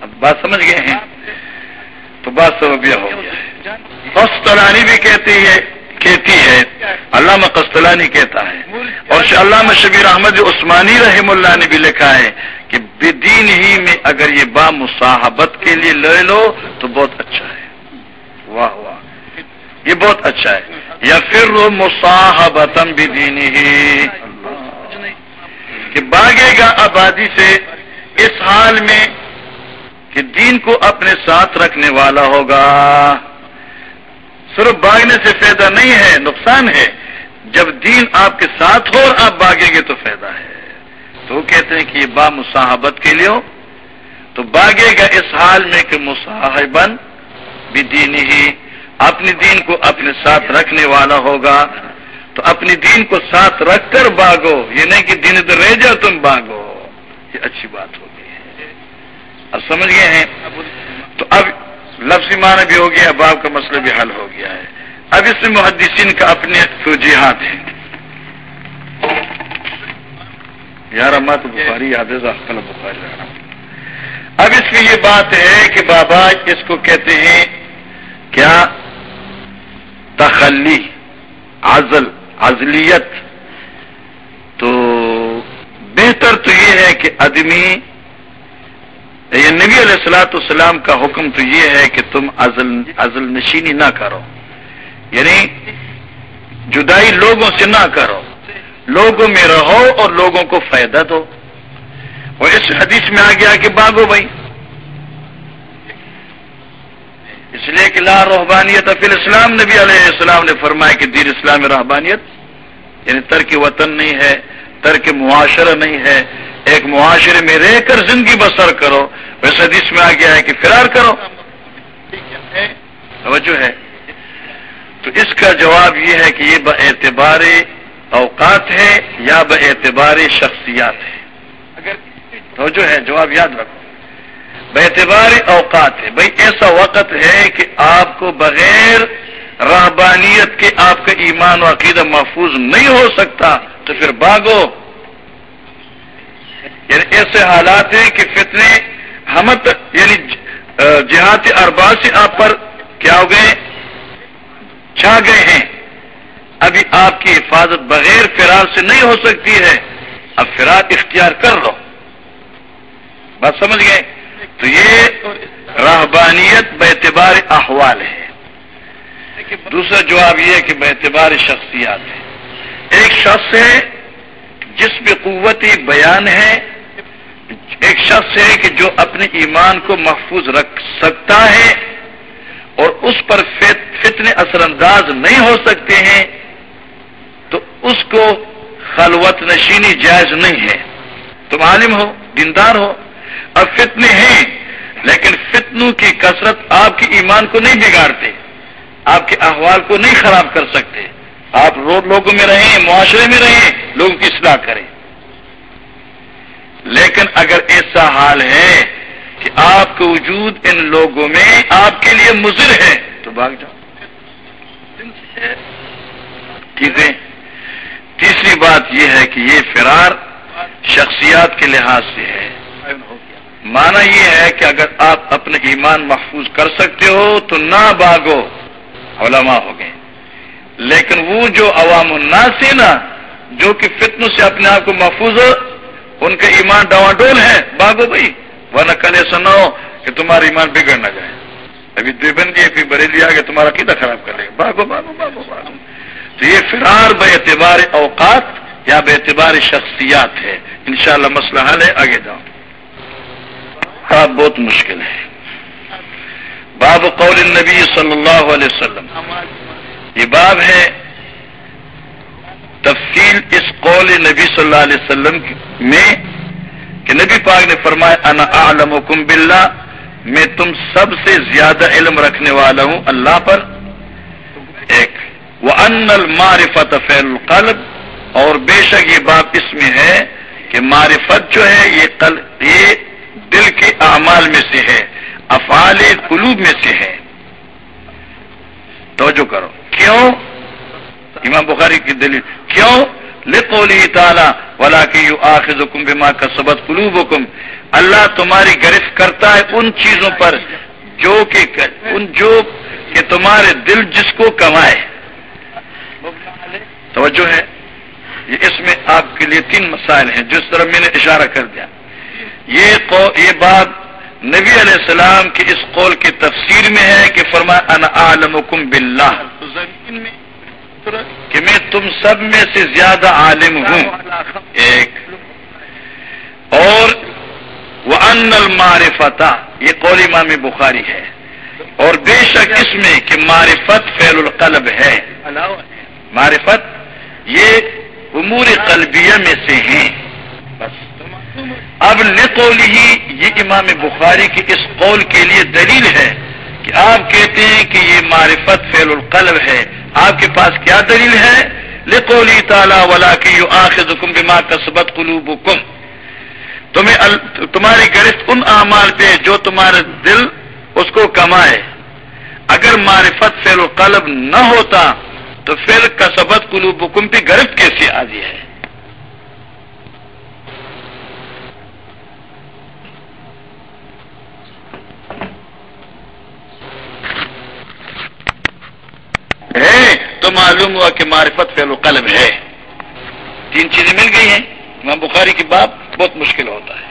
اب بات سمجھ گئے ہیں؟ تو بات سببیہ ہو گیا۔ ہے قسطلانی بھی کہتی ہے کہتی ہے۔ علامہ قسطلانی کہتا ہے۔ اور علامہ شبیر احمد عثمانی رحم اللہ نے بھی لکھا ہے۔ کہ بدین ہی میں اگر یہ با مصاحبت کے لیے لے لو تو بہت اچھا ہے۔ واہ واہ۔ یہ بہت اچھا ہے۔ یا پھر وہ مصاحبتم بدین ہی کہ باغے گا آبادی سے اس حال میں کہ دین کو اپنے ساتھ رکھنے والا ہوگا۔ صرف باغنے سے فائدہ نہیں ہے، نقصان ہے۔ جب دین آپ کے ساتھ ہو اور آپ باغیں گے تو فائدہ ہے۔ تو وہ کہتے ہیں کہ یہ با مصاحبت کے لیے تو باغے گا اس حال میں کہ مصاحبن بھی دین ہی اپنی دین کو اپنے ساتھ رکھنے والا ہوگا۔ تو اپنی دین کو ساتھ رکھ کر باغو، یہ نہیں کہ دن ادھر رہ جاؤ تم باغو۔ یہ اچھی بات ہوگی اب سمجھ گئے ہیں؟ تو اب لفظی معنی بھی ہو گیا باغ کا مسئلہ بھی حل ہو گیا ہے۔ اب اس میں محدثین کا اپنے توجیحات ہیں۔ یار اما تو بخاری یاد بخاری اب اس میں یہ بات ہے کہ بابا اس کو کہتے ہیں، کیا تخلی، عزل، عزلیت۔ تو بہتر تو یہ ہے کہ آدمی یہ نبی علیہ السلاۃ السلام کا حکم تو یہ ہے کہ تم ازل ازل نشینی نہ کرو۔ یعنی جدائی لوگوں سے نہ کرو۔ لوگوں میں رہو اور لوگوں کو فائدہ دو۔ اور اس حدیث میں آ گیا کہ باغو بھائی۔ اس لیے کہ لا رحبانیت فی اسلام نبی علیہ السلام نے فرمایا کہ دیر اسلام رحبانیت یعنی ترک وطن نہیں ہے، ترک معاشرہ نہیں ہے۔ ایک معاشرے میں رہ کر زندگی بسر کرو۔ ویسے حدیث میں آ گیا ہے کہ فرار کرو۔ توجہ ہے۔ تو اس کا جواب یہ ہے کہ یہ اعتبار اوقات ہے یا با اعتبار شخصیات ہے توجہ ہے جواب یاد رکھو۔ بے اعتبار اوقات ہے بھائی ایسا وقت ہے کہ آپ کو بغیر رحبانیت کے آپ کا ایمان و عقیدہ محفوظ نہیں ہو سکتا تو پھر باغو یعنی ایسے حالات ہیں کہ فتنے ہمت یعنی جہاد اربا سے آپ پر کیا ہو گئے چھا گئے ہیں۔ ابھی آپ کی حفاظت بغیر فرار سے نہیں ہو سکتی ہے، اب فرار اختیار کر لو۔ بات سمجھ گئے؟ تو یہ رہبانیت بے اعتبار احوال ہے۔ دوسرا جواب یہ ہے کہ بے اعتبار شخصیات ہے ایک شخص ہے، جس میں قوتی بیان ہے۔ ایک شخص ہے کہ جو اپنے ایمان کو محفوظ رکھ سکتا ہے اور اس پر فتنے اثر انداز نہیں ہو سکتے ہیں۔ تو اس کو خلوت نشینی جائز نہیں ہے۔ تم عالم ہو، دیندار ہو، اب فتنے ہیں، لیکن فتنوں کی کثرت آپ کے ایمان کو نہیں بگاڑتے، آپ کے احوال کو نہیں خراب کر سکتے۔ آپ روڈ لوگوں میں رہیں، معاشرے میں رہیں، لوگوں کی اصلاح کریں۔ لیکن اگر ایسا حال ہے کہ آپ کا وجود ان لوگوں میں آپ کے لیے مضر ہے، تو بھاگ جاؤ۔ ٹھیک ہے تیسری بات یہ ہے کہ یہ فرار شخصیات کے لحاظ سے ہے۔ مانا یہ ہے کہ اگر آپ اپنے ایمان محفوظ کر سکتے ہو تو نہ باغو علماء ہو گئے۔ لیکن وہ جو عوام الناس ہے نا جو کہ فتنوں سے اپنے آپ کو محفوظ ہو، ان کا ایمان ڈواں ڈول ہے، باغو بھائی۔ ورنہ کل ایسا نہ ہو کہ تمہارا ایمان بگڑ نہ جائے۔ ابھی دیوبندی پھر بریلی آ تمہارا کتنا خراب کر لے گا۔ باغو باغو باغو باغو۔ تو یہ فرار بے اعتبار اوقات یا بے اعتبار شخصیات ہے۔ انشاءاللہ مسئلہ حل ہے، آگے جاؤ۔ ہاں بہت مشکل ہے باب قول النبی صلی اللہ علیہ وسلم۔ یہ باب ہے تفصیل اس قول نبی صلی اللہ علیہ وسلم میں کہ نبی پاک نے فرمایا، انا اعلمکم باللہ، میں تم سب سے زیادہ علم رکھنے والا ہوں اللہ پر۔ ان المعرفت فعل القلب، اور بے شک یہ بات اس میں ہے کہ معرفت جو ہے، یہ قلب یہ دل کے اعمال میں سے ہے، افعال قلوب میں سے ہے۔ توجہ کرو۔ کیوں؟ امام بخاری کی دلیل۔ کیوں؟ لقولی تعالی ولا کی یو آخذ حکم بما کا سبت قلوب حکم اللہ تمہاری گرفت کرتا ہے ان چیزوں پر جو کہ، ان جو کہ تمہارے دل جس کو کمائے۔ توجہ ہے۔ یہ اس میں آپ کے لیے تین مسائل ہیں جس طرح میں نے اشارہ کر دیا۔ یہ یہ بات نبی علیہ السلام کی اس قول کی تفسیر میں ہے کہ فرمایا، انا عالمکم باللہ کہ میں تم سب میں سے زیادہ عالم ہوں۔ ایک۔ اور وہ ان المعرفت، یہ قول امام بخاری ہے۔ اور بے شک اس میں کہ معرفت فعل القلب ہے۔ معرفت یہ امور قلبیہ میں سے ہیں۔ بس۔ اب نقول ہی یہ امام بخاری کی اس قول کے لیے دلیل ہے کہ آپ کہتے ہیں کہ یہ معرفت فعل القلب ہے۔ آپ کے پاس کیا دلیل ہے؟ لقولی تعالی ولا کی یو آخر حکم بما کسبت قلوب تمہیں تمہاری گرفت ان اعمال پہ جو تمہارا دل اس کو کمائے۔ اگر معرفت فعل القلب نہ ہوتا تو پھر کسبت قلوب حکم پہ گرفت کیسے آ ہے؟ ہے تو معلوم ہوا کہ معرفت فعل و قلب ہے۔ تین چیزیں مل گئی ہیں۔ امام بخاری کی بات بہت مشکل ہوتا ہے۔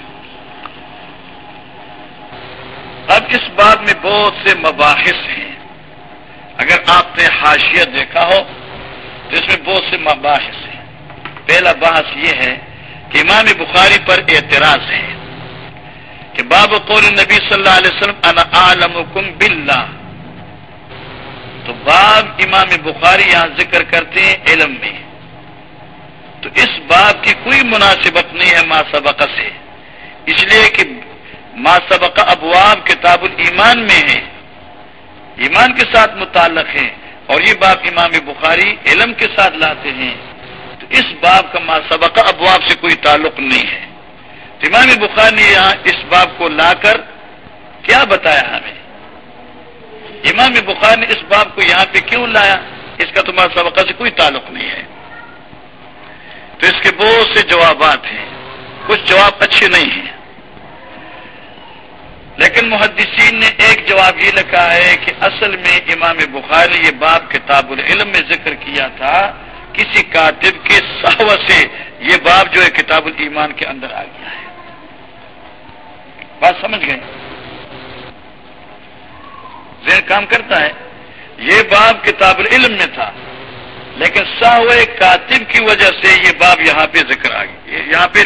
اب اس بات میں بہت سے مباحث ہیں۔ اگر آپ نے حاشیت دیکھا ہو تو اس میں بہت سے مباحث ہیں۔ پہلا بحث یہ ہے کہ امام بخاری پر اعتراض ہے کہ باب قول نبی صلی اللہ علیہ وسلم، انا عالمکم باللہ۔ تو باب امام بخاری یہاں ذکر کرتے ہیں علم میں۔ تو اس باب کی کوئی مناسبت نہیں ہے ما سبقہ سے۔ اس لیے کہ ما سبقہ ابواب کتاب الایمان میں ہے۔ ایمان کے ساتھ متعلق ہے اور یہ باب امام بخاری علم کے ساتھ لاتے ہیں، تو اس باب کا ما سبقہ ابواب سے کوئی تعلق نہیں ہے۔ تو امام بخاری نے یہاں اس باب کو لا کر کیا بتایا ہمیں؟ امام بخار نے اس باب کو یہاں پہ کیوں لایا؟ اس کا تمہارا سبقہ سے کوئی تعلق نہیں ہے۔ تو اس کے بہت سے جوابات ہیں، کچھ جواب اچھے نہیں ہیں۔ لیکن محدثین نے ایک جواب یہ لکھا ہے کہ اصل میں امام بخار نے یہ باب کتاب العلم میں ذکر کیا تھا، کسی کاتب کے سہو سے یہ باب جو ہے کتاب الایمان کے اندر آ گیا ہے۔ بات سمجھ گئے؟ ذہن کام کرتا ہے۔ یہ باب کتاب العلم میں تھا، لیکن ساوے کاتب کی وجہ سے یہ باب یہاں پہ ذکر آ گیا، یہاں پہ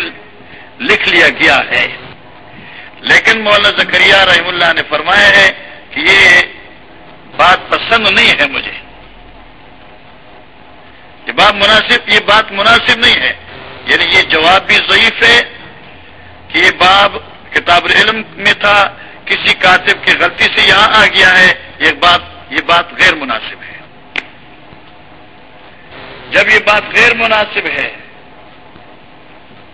لکھ لیا گیا ہے۔ لیکن مولانا زکریہ رحم اللہ نے فرمایا ہے کہ یہ بات پسند نہیں ہے مجھے۔ یہ بات مناسب یہ بات مناسب نہیں ہے۔ یعنی یہ جواب بھی ضعیف ہے کہ یہ باب کتاب العلم میں تھا۔ کسی کاتب کی غلطی سے یہاں آ گیا ہے۔ یہ بات یہ بات غیر مناسب ہے۔ جب یہ بات غیر مناسب ہے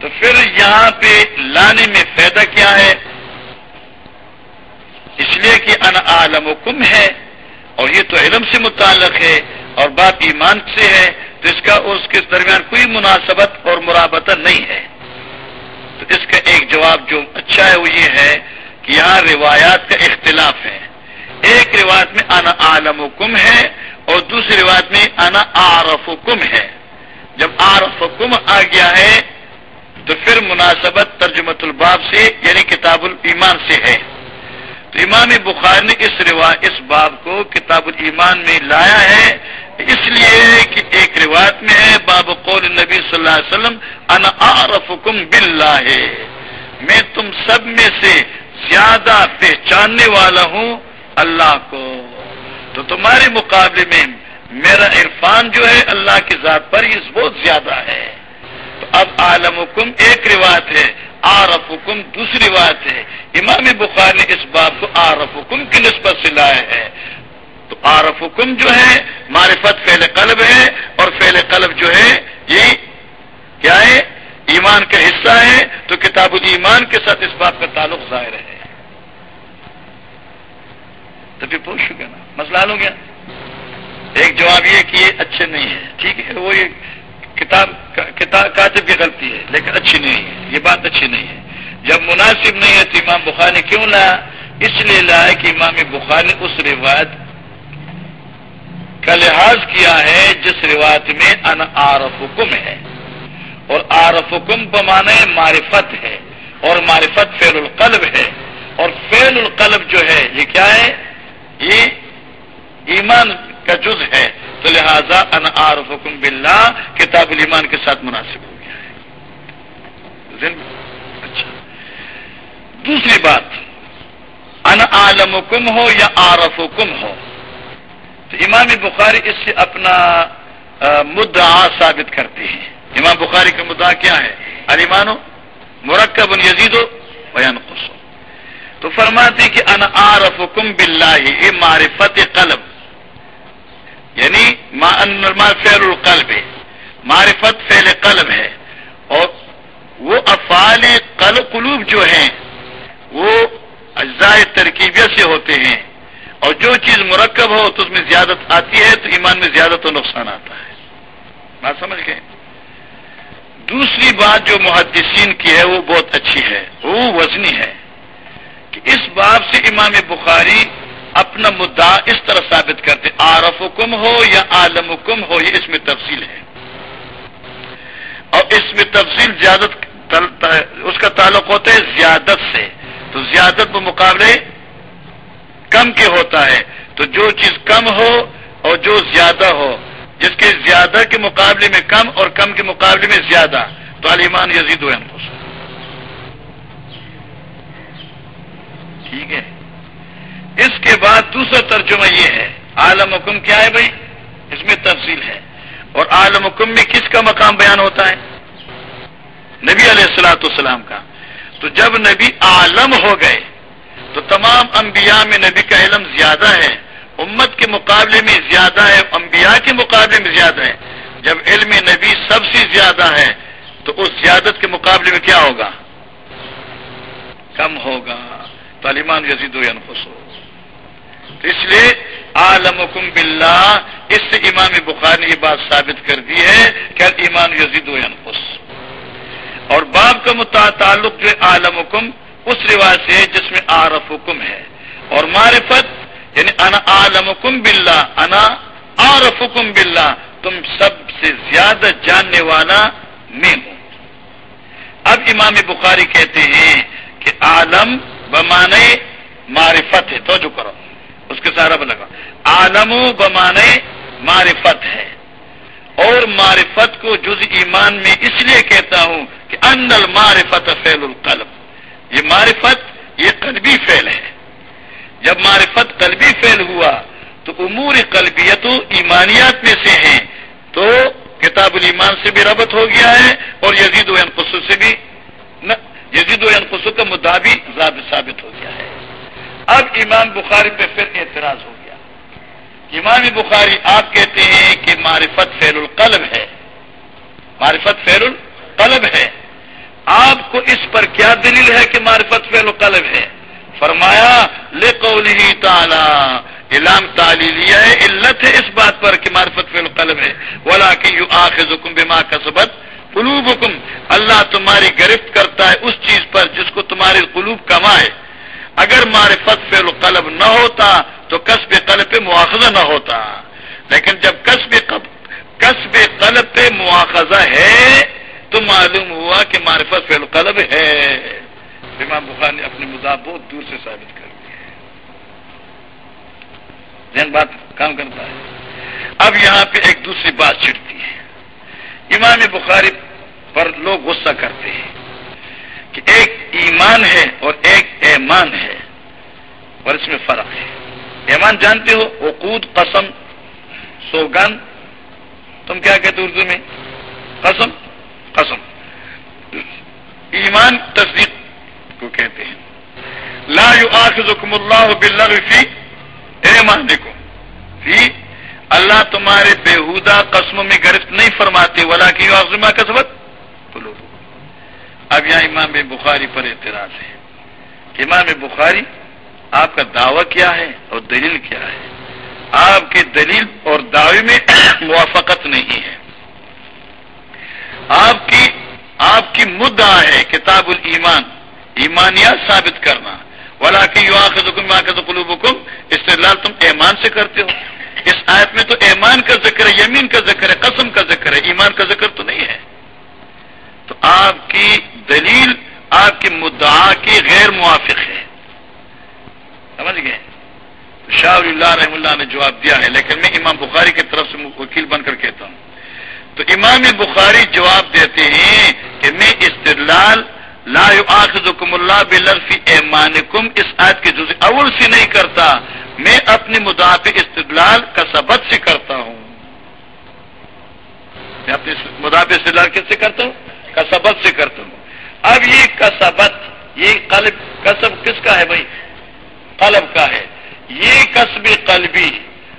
تو پھر یہاں پہ لانے میں فائدہ کیا ہے؟ اس لیے کہ ان عالم و کم ہے اور یہ تو علم سے متعلق ہے اور بات ایمان سے ہے، تو اس کا اس کے درمیان کوئی مناسبت اور مرابطہ نہیں ہے۔ تو اس کا ایک جواب جو اچھا ہے، وہ یہ ہے کہ یہاں روایات کا اختلاف ہے۔ ایک روایت میں انا عالم کم ہے اور دوسری روایت میں انا آرف کم ہے۔ جب آرف کم آ گیا ہے، تو پھر مناسبت ترجمت الباب سے یعنی کتاب الایمان سے ہے۔ تو امام بخار نے اس روایت اس باب کو کتاب الایمان میں لایا ہے، اس لیے کہ ایک روایت میں ہے، باب قول نبی صلی اللہ علیہ وسلم، انا عرفکم باللہ، میں تم سب میں سے زیادہ پہچاننے والا ہوں اللہ کو۔ تو تمہارے مقابلے میں میرا عرفان جو ہے اللہ کی ذات پر یہ بہت زیادہ ہے۔ تو اب عالم حکم ایک روایت ہے آرف حکم دوسری بات ہے۔ امام بخار نے اس بات کو آرف حکم کی نسبت سے لایا ہے۔ تو عارف حکم جو ہے، معرفت فعل قلب ہے اور فعل قلب جو ہے، یہ کیا ہے؟ ایمان کا حصہ ہے۔ تو کتاب الایمان کے ساتھ اس بات کا تعلق ظاہر ہے۔ تو پھر پوچھ چکے نا مسئلہ حل ہو گیا؟ ایک جواب یہ کہ یہ اچھے نہیں ہے ٹھیک ہے، وہ یہ کتاب کتاب کاتب کی غلطی ہے، لیکن اچھی نہیں ہے، یہ بات اچھی نہیں ہے۔ جب مناسب نہیں ہے تو امام بخار نے کیوں لایا اس لیے لایا کہ امام بخار نے اس روایت کا لحاظ کیا ہے، جس روایت میں ان عارف حکم ہے۔ اور عارف حکم بمانے معرفت ہے، اور معرفت فعل القلب ہے۔ اور فعل القلب جو ہے، یہ کیا ہے؟ یہ ایمان کا جز ہے۔ تو لہذا ان عارف حکم باللہ، کتاب الایمان کے ساتھ مناسب ہو گیا ہے۔ اچھا۔ دوسری بات ان عالم حکم ہو یا عارف حکم ہو؟ تو امام بخاری اس سے اپنا مدعا ثابت کرتے ہیں۔ امام بخاری کا مدعا کیا ہے؟ علیمانو مرکب یزید و بیان خوش تو فرماتے کہ ان عارف حکم بلّہ یہ معرفت قلب۔ یعنی فعل القلب ہے معرفت فعل قلب ہے۔ اور وہ افعال قلب قلوب جو ہیں، وہ اجزاء ترکیبیہ سے ہوتے ہیں۔ اور جو چیز مرکب ہو تو اس میں زیادت آتی ہے، تو ایمان میں زیادہ تو نقصان آتا ہے۔ بات سمجھ گئے؟ دوسری بات جو محدثین کی ہے، وہ بہت اچھی ہے، وہ وزنی ہے۔ کہ اس بات سے امام بخاری اپنا مدعا اس طرح ثابت کرتے عارف حکم ہو یا عالم حکم ہو، یہ اس میں تفصیل ہے۔ اور اس میں تفصیل زیادت اس کا تعلق ہوتا ہے زیادت سے۔ تو زیادت کے مقابلے کم کے ہوتا ہے۔ تو جو چیز کم ہو اور جو زیادہ ہو، جس کے زیادہ کے مقابلے میں کم اور کم کے مقابلے میں زیادہ۔ تو علیمان یزید و ٹھیک ہے؟ اس کے بعد دوسرا ترجمہ یہ ہے، عالم حکم کیا ہے بھائی؟ اس میں تفصیل ہے۔ اور عالم حکم میں کس کا مقام بیان ہوتا ہے؟ نبی علیہ السلاۃ السلام کا۔ تو جب نبی عالم ہو گئے، تو تمام انبیاء میں نبی کا علم زیادہ ہے، امت کے مقابلے میں زیادہ ہے، انبیاء کے مقابلے میں زیادہ ہے۔ جب علم نبی سب سے زیادہ ہے، تو اس زیادت کے مقابلے میں کیا ہوگا؟ کم ہوگا۔ تعلیمان یزید و خوش ہو اس لیے عالم حکم باللہ، اس سے امام بخار نے یہ بات ثابت کر دی ہے کہ ایمان یزید و خوش اور باپ کا متا، تعلق جو عالم حکم اس رواج سے ہے جس میں عارف حکم ہے۔ اور معرفت یعنی انا عالم حکم بلّہ انا عارف حکم بلّہ تم سب سے زیادہ جاننے والا میں ہوں۔ اب امام بخاری کہتے ہیں کہ عالم بمانے معرفت ہے تو جو کرو۔ اس کے سارا لگا عالم و بمانے معرفت ہے اور معرفت کو جز ایمان میں اس لیے کہتا ہوں کہ ان المعرفت فیل القلب. یہ معرفت، یہ قلبی فعل ہے۔ جب معرفت قلبی فعل ہوا تو امور قلبیت و ایمانیات میں سے ہیں تو کتاب کتاب الایمان سے بھی ربط ہو گیا ہے اور یزید و انقصو سے بھی یزید و انقصو کا مدعا بھی ثابت ہو گیا ہے۔ اب امام بخاری پہ پھر اعتراض ہو گیا امام بخاری آپ کہتے ہیں کہ معرفت فعل القلب ہے۔ معرفت فعل القلب ہے۔ آپ کو اس پر کیا دلیل ہے کہ معرفت فعل القلب ہے؟ فرمایا لے تعالی علام تعلیلیہ ہے، علت ہے اس بات پر کہ معرفت فعل القلب ہے۔ ولا کہ یو آخذ حکم بما کسبت قلوب حکم اللہ تمہاری گرفت کرتا ہے اس چیز پر جس کو تمہاری قلوب کمائے اگر معرفت فعل القلب نہ ہوتا تو کسب قلب پہ مواخذہ نہ ہوتا۔ لیکن جب کسب کسب قلب پہ مواخذہ ہے تو معلوم ہوا کہ معرفت فعل القلب ہے۔ امام بخار نے اپنے مذاق بہت دور سے ثابت کر ذہن بات کام کرتا ہے۔ اب یہاں پہ ایک دوسری بات چھٹتی ہے۔ امام بخاری پر لوگ غصہ کرتے ہیں۔ کہ ایک ایمان ہے اور ایک ایمان ہے اور اس میں فرق ہے۔ ایمان جانتے ہو وقود قسم سوگن تم کیا کہتے اردو میں؟ قسم قسم۔ ایمان تصدیق کو کہتے ہیں۔ لا يؤاخذكم الله باللغو في ایمان دیکھو فی، اللہ تمہارے بےحدہ قسموں میں گرفت نہیں فرماتے ولا کی آزما کسبت بولو اب یہاں امام بخاری پر اعتراض ہے امام بخاری آپ کا دعویٰ کیا ہے اور دلیل کیا ہے؟ آپ کی دلیل اور دعوے میں موافقت نہیں ہے۔ آپ کی آپ کی مدعا ہے کتاب الایمان، ایمانیات ثابت کرنا۔ ولا کی یو آخم قلوب حکم استدلال تم ایمان سے کرتے ہو۔ اس آیت میں تو ایمان کا ذکر ہے، یمین کا ذکر ہے، قسم کا ذکر ہے، ایمان کا ذکر تو نہیں ہے۔ تو آپ کی دلیل آپ کی مدعا کی غیر موافق ہے۔ سمجھ گئے؟ شاہ اللہ رحم اللہ نے جواب دیا ہے، لیکن میں امام بخاری کی طرف سے وکیل بن کر کہتا ہوں۔ تو امام بخاری جواب دیتے ہیں کہ میں استدلال لا يؤاخذكم اللہ بلفی ایمانکم اس آیت کے جز اول سے نہیں کرتا، میں اپنی مدافع استدلال کا سبق سے کرتا ہوں۔ میں اپنی مدافع استدلال کس سے کرتا ہوں؟ کا سبق سے کرتا ہوں۔ اب یہ کسبت، یہ قلب کسب کس کا ہے بھائی؟ قلب کا ہے۔ یہ کسب قلبی،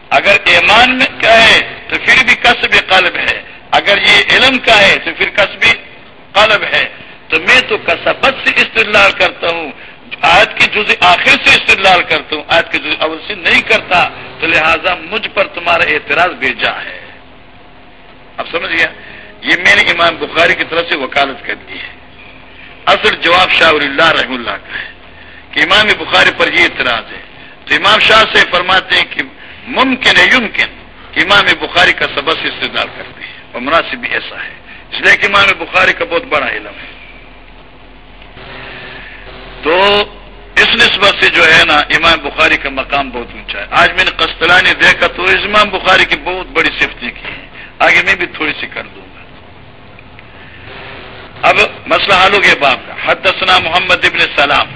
اگر ایمان میں کیا ہے تو پھر بھی کسب قلب ہے۔ اگر یہ علم کا ہے تو پھر کسب قلب ہے۔ تو میں تو کسبت سے استدلال کرتا ہوں۔ آج کی جز آخر سے استدلال کرتا ہوں۔ آج کی جز اول سے نہیں کرتا۔ تو لہذا مجھ پر تمہارا اعتراض بھیجا ہے۔ اب سمجھ گیا؟ یہ میں نے امام بخاری کی طرف سے وکالت کر دی ہے۔ اصل جواب شاہ اللہ رحم اللہ کا ہے کہ امام بخاری پر یہ اعتراض ہے۔ تو امام شاہ سے فرماتے ہیں کہ ممکن ہے، یمکن کہ امام بخاری کا سبق سے استدلال کرتے ہیں۔ اور مناسب بھی ایسا ہے۔ اس لیے کہ امام بخاری کا بہت بڑا علم ہے۔ تو اس نسبت سے جو ہے نا، امام بخاری کا مقام بہت اونچا ہے۔ آج میں نے قسطلانی دیکھا تو امام بخاری کی بہت بڑی صفتیں کی ہیں آگے میں بھی تھوڑی سی کر دوں۔ اب مسئلہ حل ہو گیا باپ کا۔ حد محمد ابن سلام۔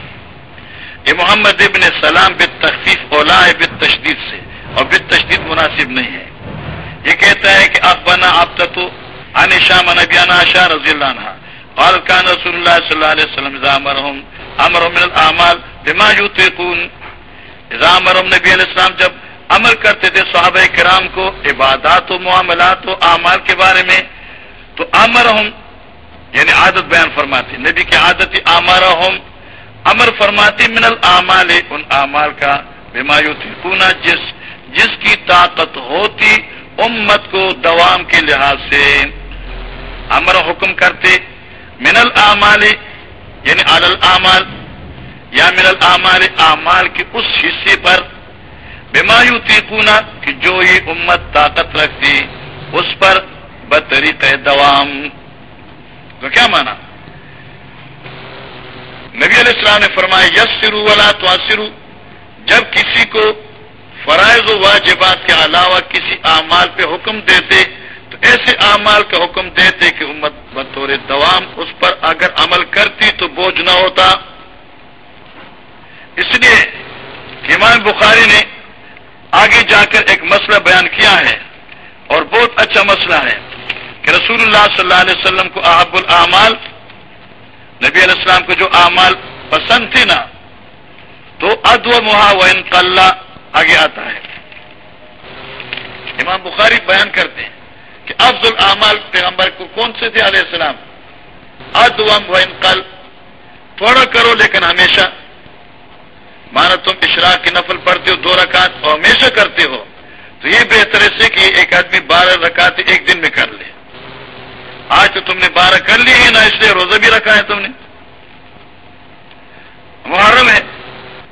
یہ محمد ابن سلام بت تخفیف اولا ہے بت تشدید سے۔ اور بت تشدید مناسب نہیں ہے۔ یہ کہتا ہے کہ آپ بنا آپ تو ان شام نبیانہ شاہ رضی اللہ عنہ قال کان رسول اللہ صلی اللہ علیہ وسلم امر من العمال بما یوتقون اذا امر نبی علیہ السلام جب امر کرتے تھے صحابہ کرام کو عبادات و معاملات و اعمال کے بارے میں، تو امر یعنی عادت بیان فرماتی، نبی کی عادت امر ہم امر فرماتی من العمال ان اعمال کا، بما یوتقون جس جس کی طاقت ہوتی امت کو دوام کے لحاظ سے۔ امر حکم کرتے، من العمال یعنی العمال یا من العمال اعمال کے اس حصے پر بیمایو تیکونا کہ جو یہ امت طاقت رکھتی، اس پر بطریق دوام۔ تو کیا مانا؟ نبی علیہ السلام نے فرمایا یس سرو والا تو جب کسی کو فرائض و واجبات کے علاوہ کسی اعمال پہ حکم دیتے، تو ایسے اعمال کا حکم دیتے کہ امت بطور دوام اس پر اگر عمل کرتی تو بوجھ نہ ہوتا۔ اس لیے امام بخاری نے آگے جا کر ایک مسئلہ بیان کیا ہے اور بہت اچھا مسئلہ ہے۔ کہ رسول اللہ صلی اللہ علیہ وسلم کو احب العمال نبی علیہ السلام کو جو اعمال پسند تھے نا، تو اد و محا و انقلہ آگے آتا ہے۔ امام بخاری بیان کرتے ہیں کہ افضل العمال پیغمبر کو کون سے تھے علیہ السلام؟ اد و انقل تھوڑا کرو لیکن ہمیشہ۔ مانا تم اشراق کی نفل پڑھتے ہو، دو رکعت اور ہمیشہ کرتے ہو۔ تو یہ بہتر ہے کہ ایک آدمی بارہ رکعت ایک دن میں کر لے۔ آج تو تم نے بارہ کر لی ہے نا اس لیے روزہ بھی رکھا ہے تم نے۔ محرم ہے،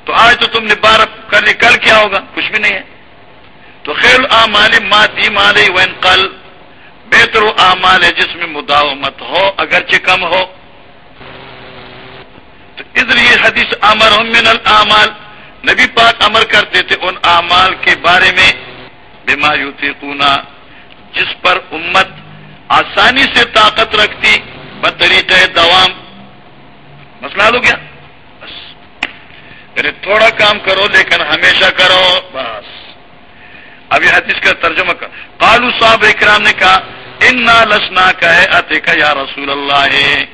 تو آج تو تم نے بارہ کر لی، کل کیا ہوگا؟ کچھ بھی نہیں ہے۔ تو خیر مال ماتی مال کل بہتر اعمال ہے جس میں مداومت ہو، اگرچہ کم ہو۔ تو اس لیے حدیث امر من العمال نبی پاک امر کرتے تھے ان اعمال کے بارے میں بیما یوتی جس پر امت آسانی سے طاقت رکھتی، بطریقہ دوام۔ مسئلہ ہو گیا؟ بس۔ میرے تھوڑا کام کرو لیکن ہمیشہ کرو، بس۔ ابھی حدیث کا ترجمہ کر۔ کالو صاحب اکرام نے کہا ان لسنا کا ہے اتے کا یا رسول اللہ۔ ہے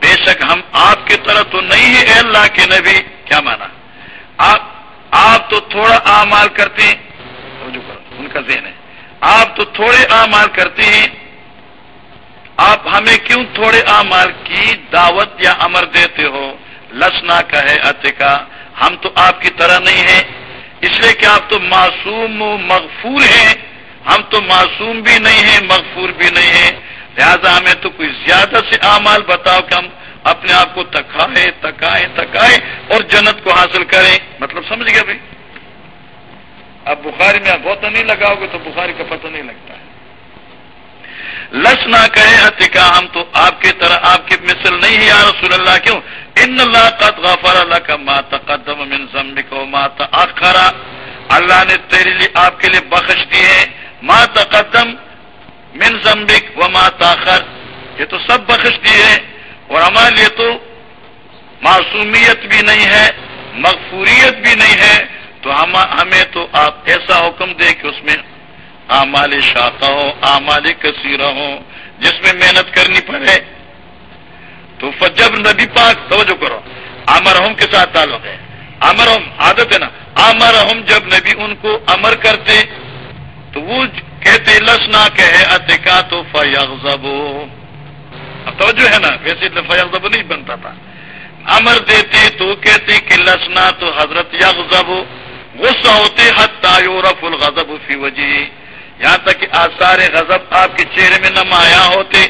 بے شک ہم آپ کی طرح تو نہیں ہے اے اللہ کے نبی۔ کیا مانا؟ آپ آپ تو تھوڑا اعمال کرتے ہیں۔ ان کا ذہن ہے۔ آپ تو تھوڑے اعمال کرتے ہیں۔ آپ ہمیں کیوں تھوڑے اعمال کی دعوت یا امر دیتے ہو؟ لسنا کا ہے اتے کا۔ ہم تو آپ کی طرح نہیں ہیں۔ اس لیے کہ آپ تو معصوم و مغفور ہیں۔ ہم تو معصوم بھی نہیں ہیں، مغفور بھی نہیں ہیں۔ لہذا ہمیں تو کوئی زیادہ سے اعمال بتاؤ کہ ہم اپنے آپ کو تکائے تکائے تکائے اور جنت کو حاصل کریں۔ مطلب سمجھ گیا بھائی؟ اب بخاری میں غوطہ نہیں لگاؤ گے تو بخاری کا پتہ نہیں لگتا ہے۔ لس نہ کہے اتکا ہم تو آپ کی طرح آپ کی مثل نہیں ہے یا رسول اللہ، کیوں؟ ان اللہ قد غفر اللہ کا ما تقدم من ذنبک و ما تاخر اللہ نے تیرے لیے آپ کے لیے بخش دی ہے۔ ما تقدم من ذنبک و ما تاخر یہ تو سب بخش دی ہے۔ اور ہمارے لیے تو معصومیت بھی نہیں ہے، مغفوریت بھی نہیں ہے۔ تو ہمیں تو آپ ایسا حکم دے کہ اس میں آمال شاخہ ہو آمال کثیرہ ہو جس میں محنت کرنی پڑے۔ تو جب نبی پاک، توجہ کرو۔ امر ہم کے ساتھ تعلق ہے۔ امر ہم عادت ہے نا۔ امر ہم جب نبی ان کو امر کرتے، تو وہ کہتے، لس نہ کہ اتکا تو فیاض توجہ ہے نا، ویسے فیاض نہیں بنتا تھا۔ امر دیتے تو کہتے کہ لسنا تو حضرت یغزب غصہ ہوتے حد یورف الغضب فی وجہ یہاں تک کہ آثار غضب آپ کے چہرے میں نمایاں ہوتے۔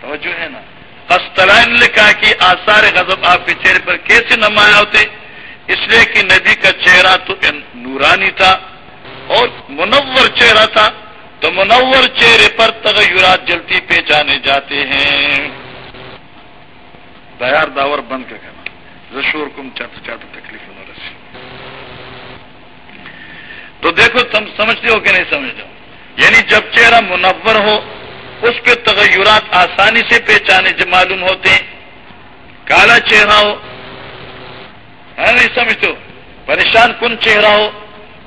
توجہ ہے نا؟ قسطلائن نے لکھا کہ آثار غضب آپ کے چہرے پر کیسے نمایاں ہوتے؟ اس لیے کہ نبی کا چہرہ تو نورانی تھا اور منور چہرہ تھا۔ تو منور چہرے پر تغیرات جلدی پہچانے جاتے ہیں۔ دیار داور بند کر کہنا۔ زشور کم چاہتا چاہتا تو دیکھو تم سمجھتے ہو کہ نہیں سمجھتے ہو۔ یعنی جب چہرہ منور ہو، اس پہ تغیرات آسانی سے پہچانے جو معلوم ہوتے ہیں۔ کالا چہرہ ہو نہیں سمجھتے ہو؟ پریشان کن چہرہ ہو،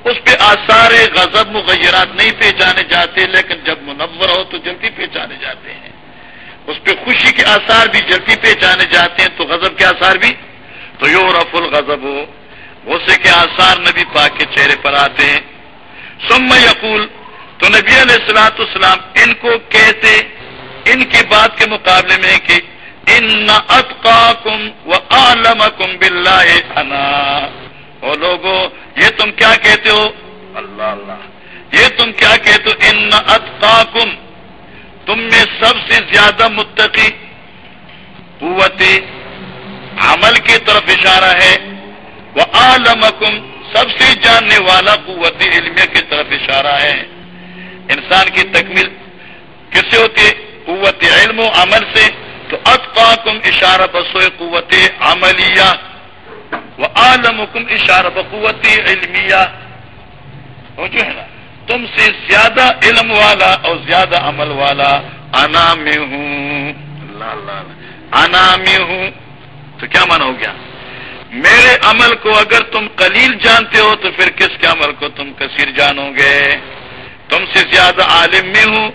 اس پہ آثار غضب، مغیرات نہیں پہچانے جاتے، لیکن جب منور ہو تو جلدی پہچانے جاتے ہیں۔ اس پہ خوشی کے آثار بھی جلدی پہچانے جاتے ہیں، تو غضب کے آثار بھی۔ تو یو رف الغضب ہو غصے کے آثار نبی پاک کے چہرے پر آتے ہیں۔ سم یقول، تو نبی علیہ السلاۃ السلام ان کو کہتے، ان کی بات کے مقابلے میں کہ ان اتقاکم و عالم کم انا۔ او لوگو، یہ تم کیا کہتے ہو؟ اللہ اللہ۔ یہ تم کیا کہتے ہو؟ ان اتقاکم۔ تم میں سب سے زیادہ متقی قوت عمل کی طرف اشارہ ہے۔ وہ عالمکم سب سے جاننے والا قوت علمیہ کی طرف اشارہ ہے۔ انسان کی تکمیل کس سے ہوتی ہے؟ قوت علم و عمل سے۔ تو اتقاکم اشارہ بسو قوت عملیہ۔ وہ عالمکم اشارہ بقوت علمیہ۔ جو ہے نا؟ تم سے زیادہ علم والا اور زیادہ عمل والا انا میں ہوں۔ انا میں ہوں۔ تو کیا مانا ہو گیا؟ میرے عمل کو اگر تم قلیل جانتے ہو تو پھر کس کے عمل کو تم کثیر جانو گے؟ تم سے زیادہ عالم میں ہوں،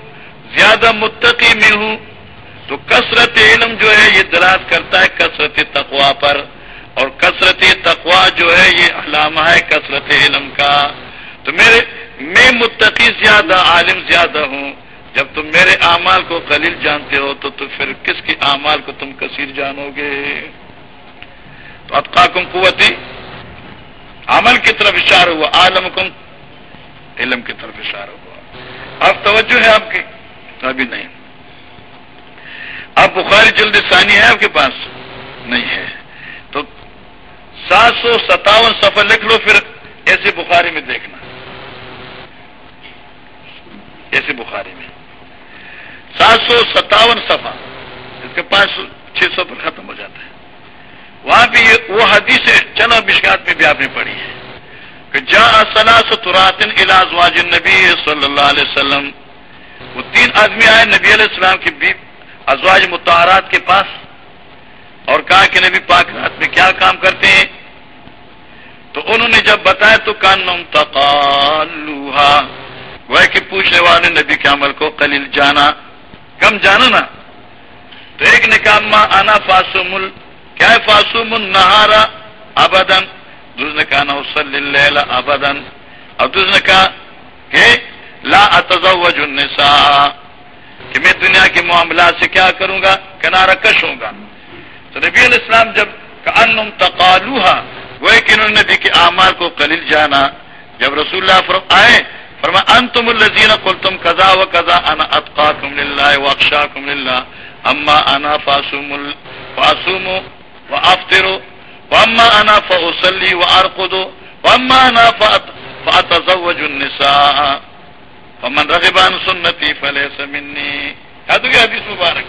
زیادہ متقی میں ہوں۔ تو کثرت علم جو ہے یہ دراز کرتا ہے کثرت تقوا پر، اور کثرت تقوا جو ہے یہ علامہ ہے کثرت علم کا۔ تو میرے، میں متقی زیادہ، عالم زیادہ ہوں۔ جب تم میرے اعمال کو قلیل جانتے ہو تو تو پھر کس کی اعمال کو تم کثیر جانو گے؟ تو اتقا کم قوتی عمل کی طرف اشارہ ہوا عالم کم علم کی طرف اشارہ ہوا۔ اب توجہ ہے آپ کی؟ ابھی نہیں۔ اب بخاری جلد ثانی ہے، آپ کے پاس نہیں ہے۔ تو سات سو ستاون سفر لکھ لو، پھر ایسے بخاری میں دیکھنا۔ ایسے بخاری میں۔ سات سو ستاون سفا اس کے پانچ سو چھ سو پر ختم ہو جاتا ہے۔ وہاں بھی وہ حدیث چنا بشکات میں بھی آپ نے پڑھی ہے کہ جا سلاس تراتن علاج واج نبی صلی اللہ علیہ وسلم۔ وہ تین آدمی آئے نبی علیہ السلام کی بی ازواج متحرات کے پاس اور کہا کہ نبی پاک رات میں کیا کام کرتے ہیں؟ تو انہوں نے جب بتایا تو کان تقالوہا۔ وہ کہ پوچھنے والے نبی کے عمل کو قلیل جانا۔ کم جانا نا۔ تو ایک نے کہا ماں آنا فاسوم کیا ہے فاسوم نہارا ابدن دوسرے نے کہا نا ابدن اور دوسرے نے کہا کہ لا اتزوج النساء، کہ میں دنیا کے معاملات سے کیا کروں گا؟ کنارہ کش ہوں گا۔ تو نبی علیہ السلام جب انم تقالوہا وہ کہ انہوں نے نبی کے اعمال کو قلیل جانا۔ جب رسول اللہ فرم، آئے، فرما، انتم الذین قلتم کذا و کذا، انا اتقاکم للہ واخشاکم للہ، اما انا فاسوم فاسوم وافطر واما انا فاصلي وارقد واما انا فاتزوج النساء. فمن رغب عن سنتی فليس مني. یاد ہو حدیث مبارک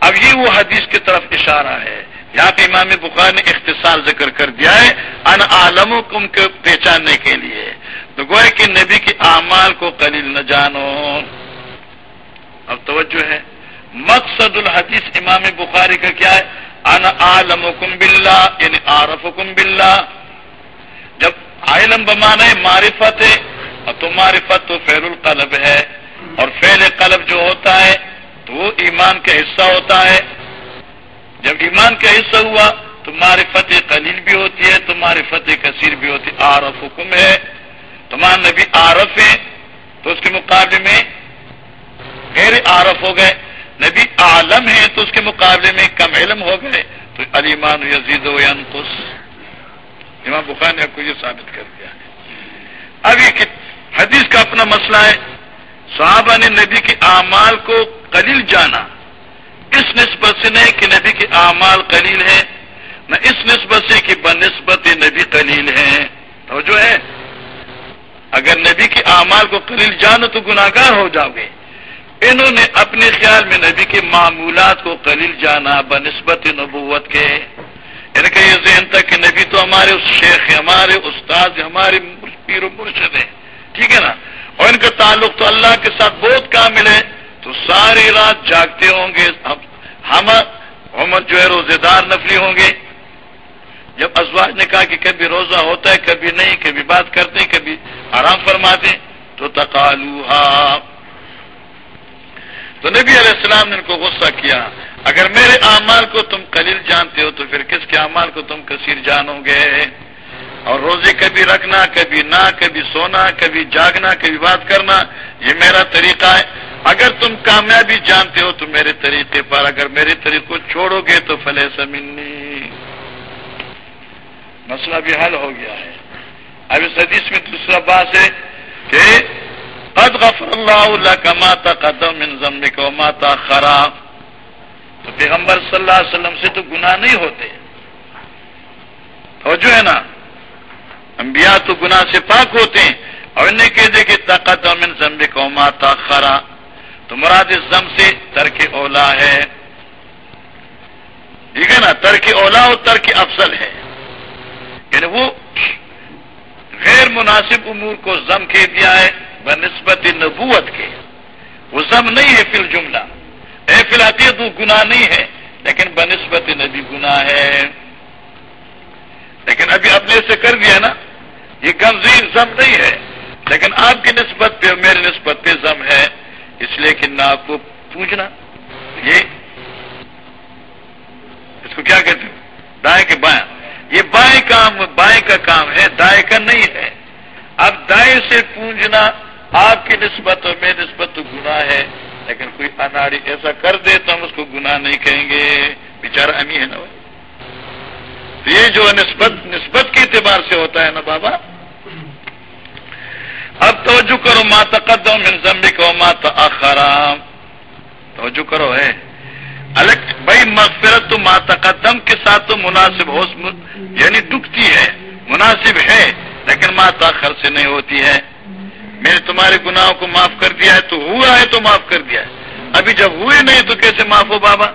اب یہ وہ حدیث کی طرف اشارہ ہے۔ یہاں پہ امام بخار نے اختصار ذکر کر دیا ہے، ان عالموں کم کو پہچاننے کے لیے۔ تو گوئے کہ نبی کی اعمال کو قلیل نہ جانو۔ اب توجہ ہے۔ مقصد الحدیث امام بخاری کا کیا ہے؟ ان عالم کم یعنی عارف کم بلّہ جب علم بمانا ہے معرفت ہے تو معرفت تو فیل القلب ہے۔ اور فیل قلب جو ہوتا ہے، تو وہ ایمان کا حصہ ہوتا ہے۔ جب ایمان کا حصہ ہوا، تو معرفت قلیل بھی ہوتی ہے، تو معرفت کثیر بھی ہوتی ہے۔ عارف حکم ہے تمہارا نبی عارف ہے تو اس کے مقابلے میں غیر عارف ہو گئے۔ نبی عالم ہے تو اس کے مقابلے میں کم علم ہو گئے، تو علیمان یزید و ینقص۔ امام بخار نے آپ کو یہ ثابت کر دیا اب یہ حدیث کا اپنا مسئلہ ہے، صحابہ نے نبی کے اعمال کو قلیل جانا۔ اس نسبت سے نہیں کہ نبی کے اعمال قلیل ہیں، نہ اس نسبت سے کہ بنسبت نبی قلیل ہیں۔ تو جو ہے۔ اگر نبی کے اعمال کو قلیل جانو تو گناگار ہو جاؤ گے۔ انہوں نے اپنے خیال میں نبی کے معمولات کو قلیل جانا بنسبت نبوت کے۔ یعنی کہ یہ ذہن تک کہ نبی تو ہمارے اس شیخ ہمارے استاد ہمارے پیر و مرشد ہیں۔ ٹھیک ہے نا؟ اور ان کا تعلق تو اللہ کے ساتھ بہت کامل ہے۔ تو ساری رات جاگتے ہوں گے۔ ہم عمر جو ہے روزے دار نفلی ہوں گے۔ جب ازواج نے کہا کہ کبھی روزہ ہوتا ہے، کبھی نہیں، کبھی بات کرتے کبھی آرام فرماتے تو تقالوہا تو نبی علیہ السلام نے ان کو غصہ کیا۔ اگر میرے اعمال کو تم قلیل جانتے ہو تو پھر کس کے اعمال کو تم کثیر جانو گے؟ اور روزے کبھی رکھنا، کبھی نہ کبھی سونا، کبھی جاگنا، کبھی بات کرنا، یہ میرا طریقہ ہے۔ اگر تم کامیابی جانتے ہو تو میرے طریقے پر، اگر میرے طریقے کو چھوڑو گے تو فلے سمنی مسئلہ بھی حل ہو گیا ہے۔ اب اس حدیث میں دوسرا بات ہے کہ قد غفر اللہ اللہ کا ماتا قدم ان ضمے کو ماتا تو پیغمبر صلی اللہ علیہ وسلم سے تو گناہ نہیں ہوتے. اور جو ہے نا؟ انبیاء تو گناہ سے پاک ہوتے ہیں. اور انہیں کہہ دے کہ طاقت امن زمبے کو ماتا خرا تو مراد زم سے ترک اولا ہے. ٹھیک ہے نا؟ ترک اولا اور ترک افضل ہے. یعنی وہ غیر مناسب امور کو زم کہہ دیا ہے. بہ نسبت نبوت کے۔ وہ زم نہیں ہے فی الجملہ۔ اے فی الحال وہ گناہ نہیں ہے، لیکن بہ نسبت نبی گناہ ہے۔ لیکن ابھی اپنے سے کر دیا نا، یہ گمزیر زم نہیں ہے۔ لیکن آپ کی نسبت پہ میری نسبت پہ زم ہے۔ اس پچھلے کے ناک کو پوجنا یہ اس کو کیا کہتے ہیں؟ دائیں کے بائیں۔ یہ بائیں کام، بائیں کا کام ہے، دائیں کا نہیں ہے۔ اب دائیں سے پونجنا آپ کی نسبت اور میں نسبت تو گناہ ہے، لیکن کوئی اناڑی ایسا کر دے تو ہم اس کو گناہ نہیں کہیں گے۔ بیچارہ امی ہے نا تو یہ جو نسبت نسبت کے اعتبار سے ہوتا ہے نا بابا۔ اب توجہ کرو ماں تقدم من زمبی کو ماں تاخرام توجہ کرو ہے الگ، بھائی، مغفرت تو ماں تقدم کے ساتھ تو مناسب ہو یعنی دکھتی ہے، مناسب ہے، لیکن ماں تاخر سے نہیں ہوتی ہے۔ میں نے تمہارے گناہوں کو معاف کر دیا ہے، تو ہوا ہے تو معاف کر دیا ہے۔ ابھی جب ہوئے نہیں تو کیسے معاف ہو بابا؟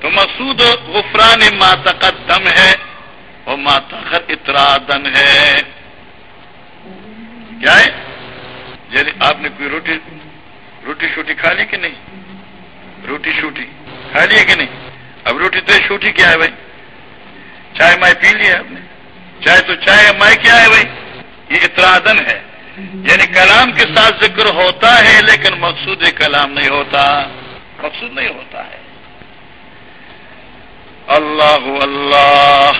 تو مسعود غفران ما تقدم ہے اور ما تاخر اترادن ہے۔ کیا ہے؟ یعنی آپ نے کوئی روٹی روٹی شوٹی کھا لی کہ نہیں؟ روٹی شوٹی کھا لی کہ نہیں؟ اب روٹی تو شوٹی کیا ہے بھائی؟ چائے مائے پی لی ہے آپ نے؟ چائے تو چائے مائے کیا ہے بھائی؟ یہ اترادن ہے۔ یعنی کلام کے ساتھ ذکر ہوتا ہے لیکن مقصود کلام نہیں ہوتا۔ مقصود نہیں ہوتا ہے۔ اللہ اللہ۔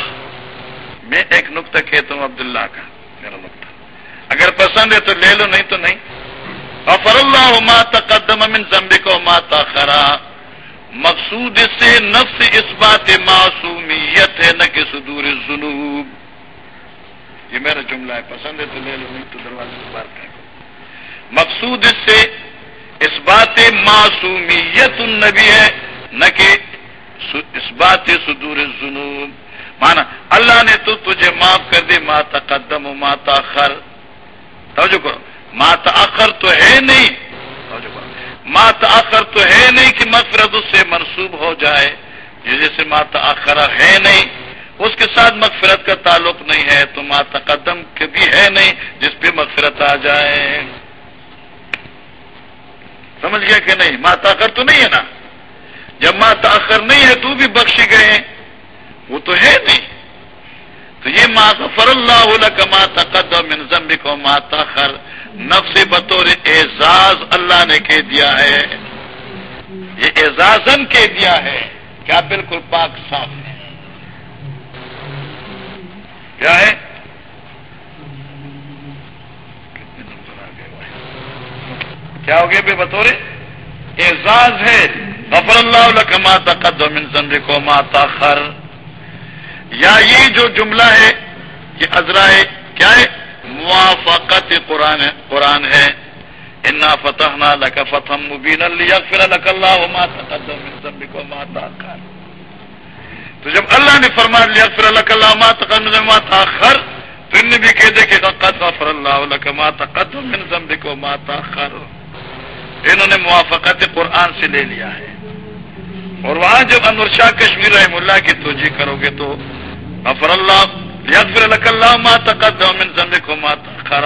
میں ایک نقطہ کہتا ہوں عبداللہ کا، میرا نقطہ۔ اگر پسند ہے تو لے لو، نہیں تو نہیں۔ غفر اللہ ما تقدم من ذنبک و ما تاخرا مقصود سے، نفس اس بات معصومیت ہے، نہ کہ صدور الذنوب۔ یہ میرا جملہ ہے، پسند ہے تو لے لو، نہیں تو دروازے سے باہر پھینکو۔ مقصود اس سے، اس بات معصومیت النبی ہے، نہ کہ اس بات صدور الذنوب۔ مانا، اللہ نے تو تجھے معاف کر دے، ما تقدم و ما تاخر توجہ کرو، ما تاخر تو ہے نہیں۔ توجہ کرو، ما تاخر تو ہے نہیں کہ مغفرت اس سے منسوب ہو جائے جیسے ما تاخر ہے نہیں۔ اس کے ساتھ مغفرت کا تعلق نہیں ہے، تو ما تقدم بھی ہے نہیں جس پہ مغفرت آ جائے۔ سمجھ گیا کہ نہیں؟ ما تاخر تو نہیں ہے نا؟ جب ماں تاخر نہیں ہے تو بھی بخشی گئے وہ تو ہے نہیں۔ تو یہ ماں فر اللہ کا ماں تقدم منظم کو ماں تاخر۔ نفس بطور اعزاز اللہ نے کہہ دیا ہے۔ یہ اعزازن کہہ دیا ہے۔ کیا بالکل پاک صاف ہے۔ کیا ہے؟ کیا ہو گیا بے بطور؟ اعزاز ہے. غفر اللہ ما تقدم من ذنبک ما تاخر یا یہ جو جملہ ہے یہ ازرا ہے، کیا ہے؟ موافقت قرآن قرآن ہے. انا فتح نہ لک فتح مبین لیغفر لک اللہ ما تقدم من ذنبک و تاخر تو جب اللہ نے فرما لیغفر لک اللہ ما تقدم من ما تاخر تو بھی کہہ دے کہ قد غفر اللہ لک ما تقدم من ذنبک و ما تاخر انہوں نے موافقت قرآن سے لے لیا ہے۔ اور وہاں جب انور شاہ کشمیر رحم اللہ کی توجہ کرو گے تو غفر اللہ، یغفر لک اللہ ما تقدم من ذنبک ما تاخر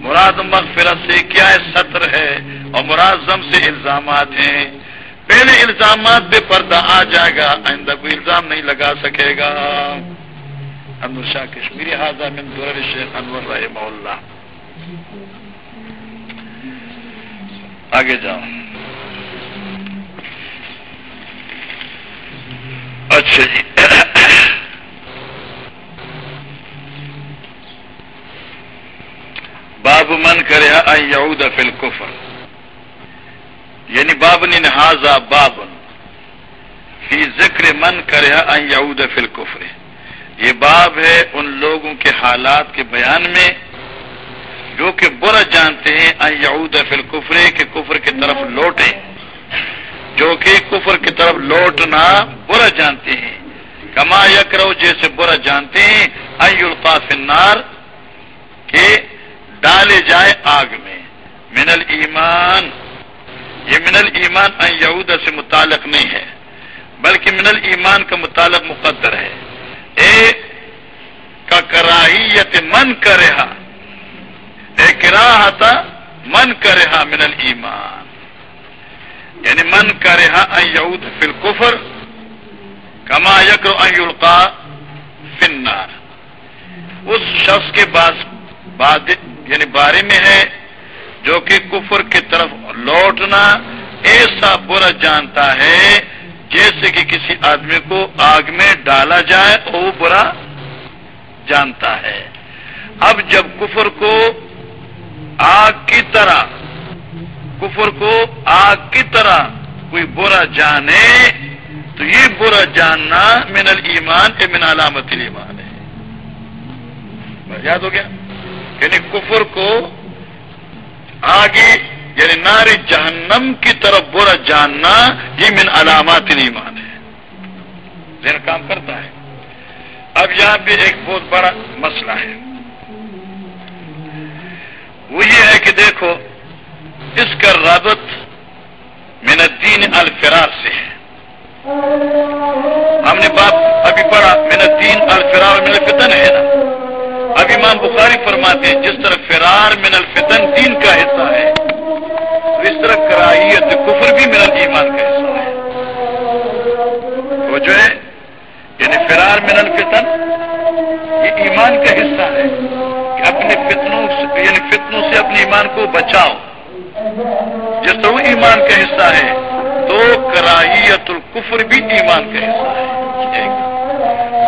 مراد مغفرت سے کیا ہے؟ سطر ہے اور مرازم سے الزامات ہیں۔ پہلے الزامات بے پردہ آ جائے گا، آئندہ کوئی الزام نہیں لگا سکے گا۔ انور شاہ کشمیری حاضہ من دور شیخ انور رحم اللہ۔ آگے جاؤ۔ اچھا جی۔ باب من کرے یعود فی الکفر۔ یعنی باب نے نہذا باب فی ذکر من کرے یعود فی الکفر. یہ باب ہے ان لوگوں کے حالات کے بیان میں جو کہ برا جانتے ہیں یعود فی الکفر کے کفر کی طرف لوٹیں. جو کہ کفر کی طرف لوٹنا برا جانتے ہیں. کما یکرو جیسے برا جانتے ہیں القاف النار کہ ڈالے جائے آگ میں. من الایمان یہ من الایمان ان یہود سے متعلق نہیں ہے، بلکہ من الایمان کا متعلق مقدر ہے۔ اے کا کراہیت من کرا اے کراہتا من کرا من الایمان۔ یعنی من کا رہا یعود فل کفر کما یکر یلقا فنار اس شخص کے بعد یعنی بارے میں ہے جو کہ کفر کی طرف لوٹنا ایسا برا جانتا ہے جیسے کہ کسی آدمی کو آگ میں ڈالا جائے اور وہ برا جانتا ہے۔ اب جب کفر کو آگ کی طرح، کفر کو آگ کی طرح کوئی برا جانے، تو یہ برا جاننا من المان کے من علامت ایمان ہے۔ یاد ہو گیا؟ یعنی کفر کو آگے یعنی نار جہنم کی طرف برا جاننا، یہ من علامات ایمان ہے۔ ذہن کام کرتا ہے۔ اب یہاں پہ ایک بہت بڑا مسئلہ ہے۔ وہ یہ ہے کہ دیکھو، اس کا رابط من الدین الفرار سے ہے۔ ہم نے بات ابھی پڑھا، من الدین الفرار من الفتن ہے نا۔ اب امام بخاری فرماتے ہیں، جس طرح فرار من الفتن دین کا حصہ ہے اس طرح کراہیت کفر بھی من ایمان کا حصہ ہے۔ وہ جو ہے یعنی فرار من الفتن، یہ ایمان کا حصہ ہے کہ اپنے فتنوں سے یعنی فتنوں سے اپنے ایمان کو بچاؤ۔ جس طرح وہ ایمان کا حصہ ہے، تو کراہیت الکفر بھی ایمان کا حصہ ہے۔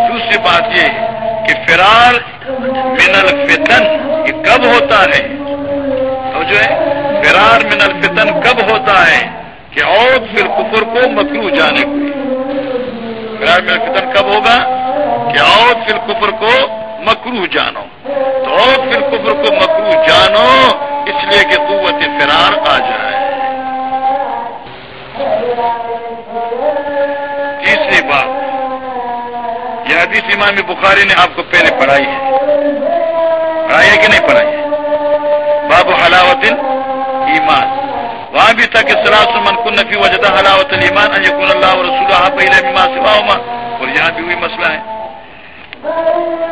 دوسری بات یہ کہ فرار من الفتن یہ کب ہوتا ہے؟ تو جو ہے فرار من الفتن کب ہوتا ہے کہ اور پھر کفر کو مکرو جانے کو؟ فرار من الفتن کب ہوگا؟ کہ اور پھر کفر کو مکرو جانو۔ تو اور پھر کفر کو مکرو جانو، اس لیے کہ قوت فرار آ جائے۔ حدیث امام بخاری نے آپ کو پہلے پڑھائی ہے۔ پڑھائی ہے کہ نہیں پڑھائی ہے؟ باب حلاوت ایمان وہاں بھی تھا کہ سلاس من کن نفی وجدہ حلاوت المان اللہ رسول پہلے اور یہاں بھی وہی مسئلہ ہے۔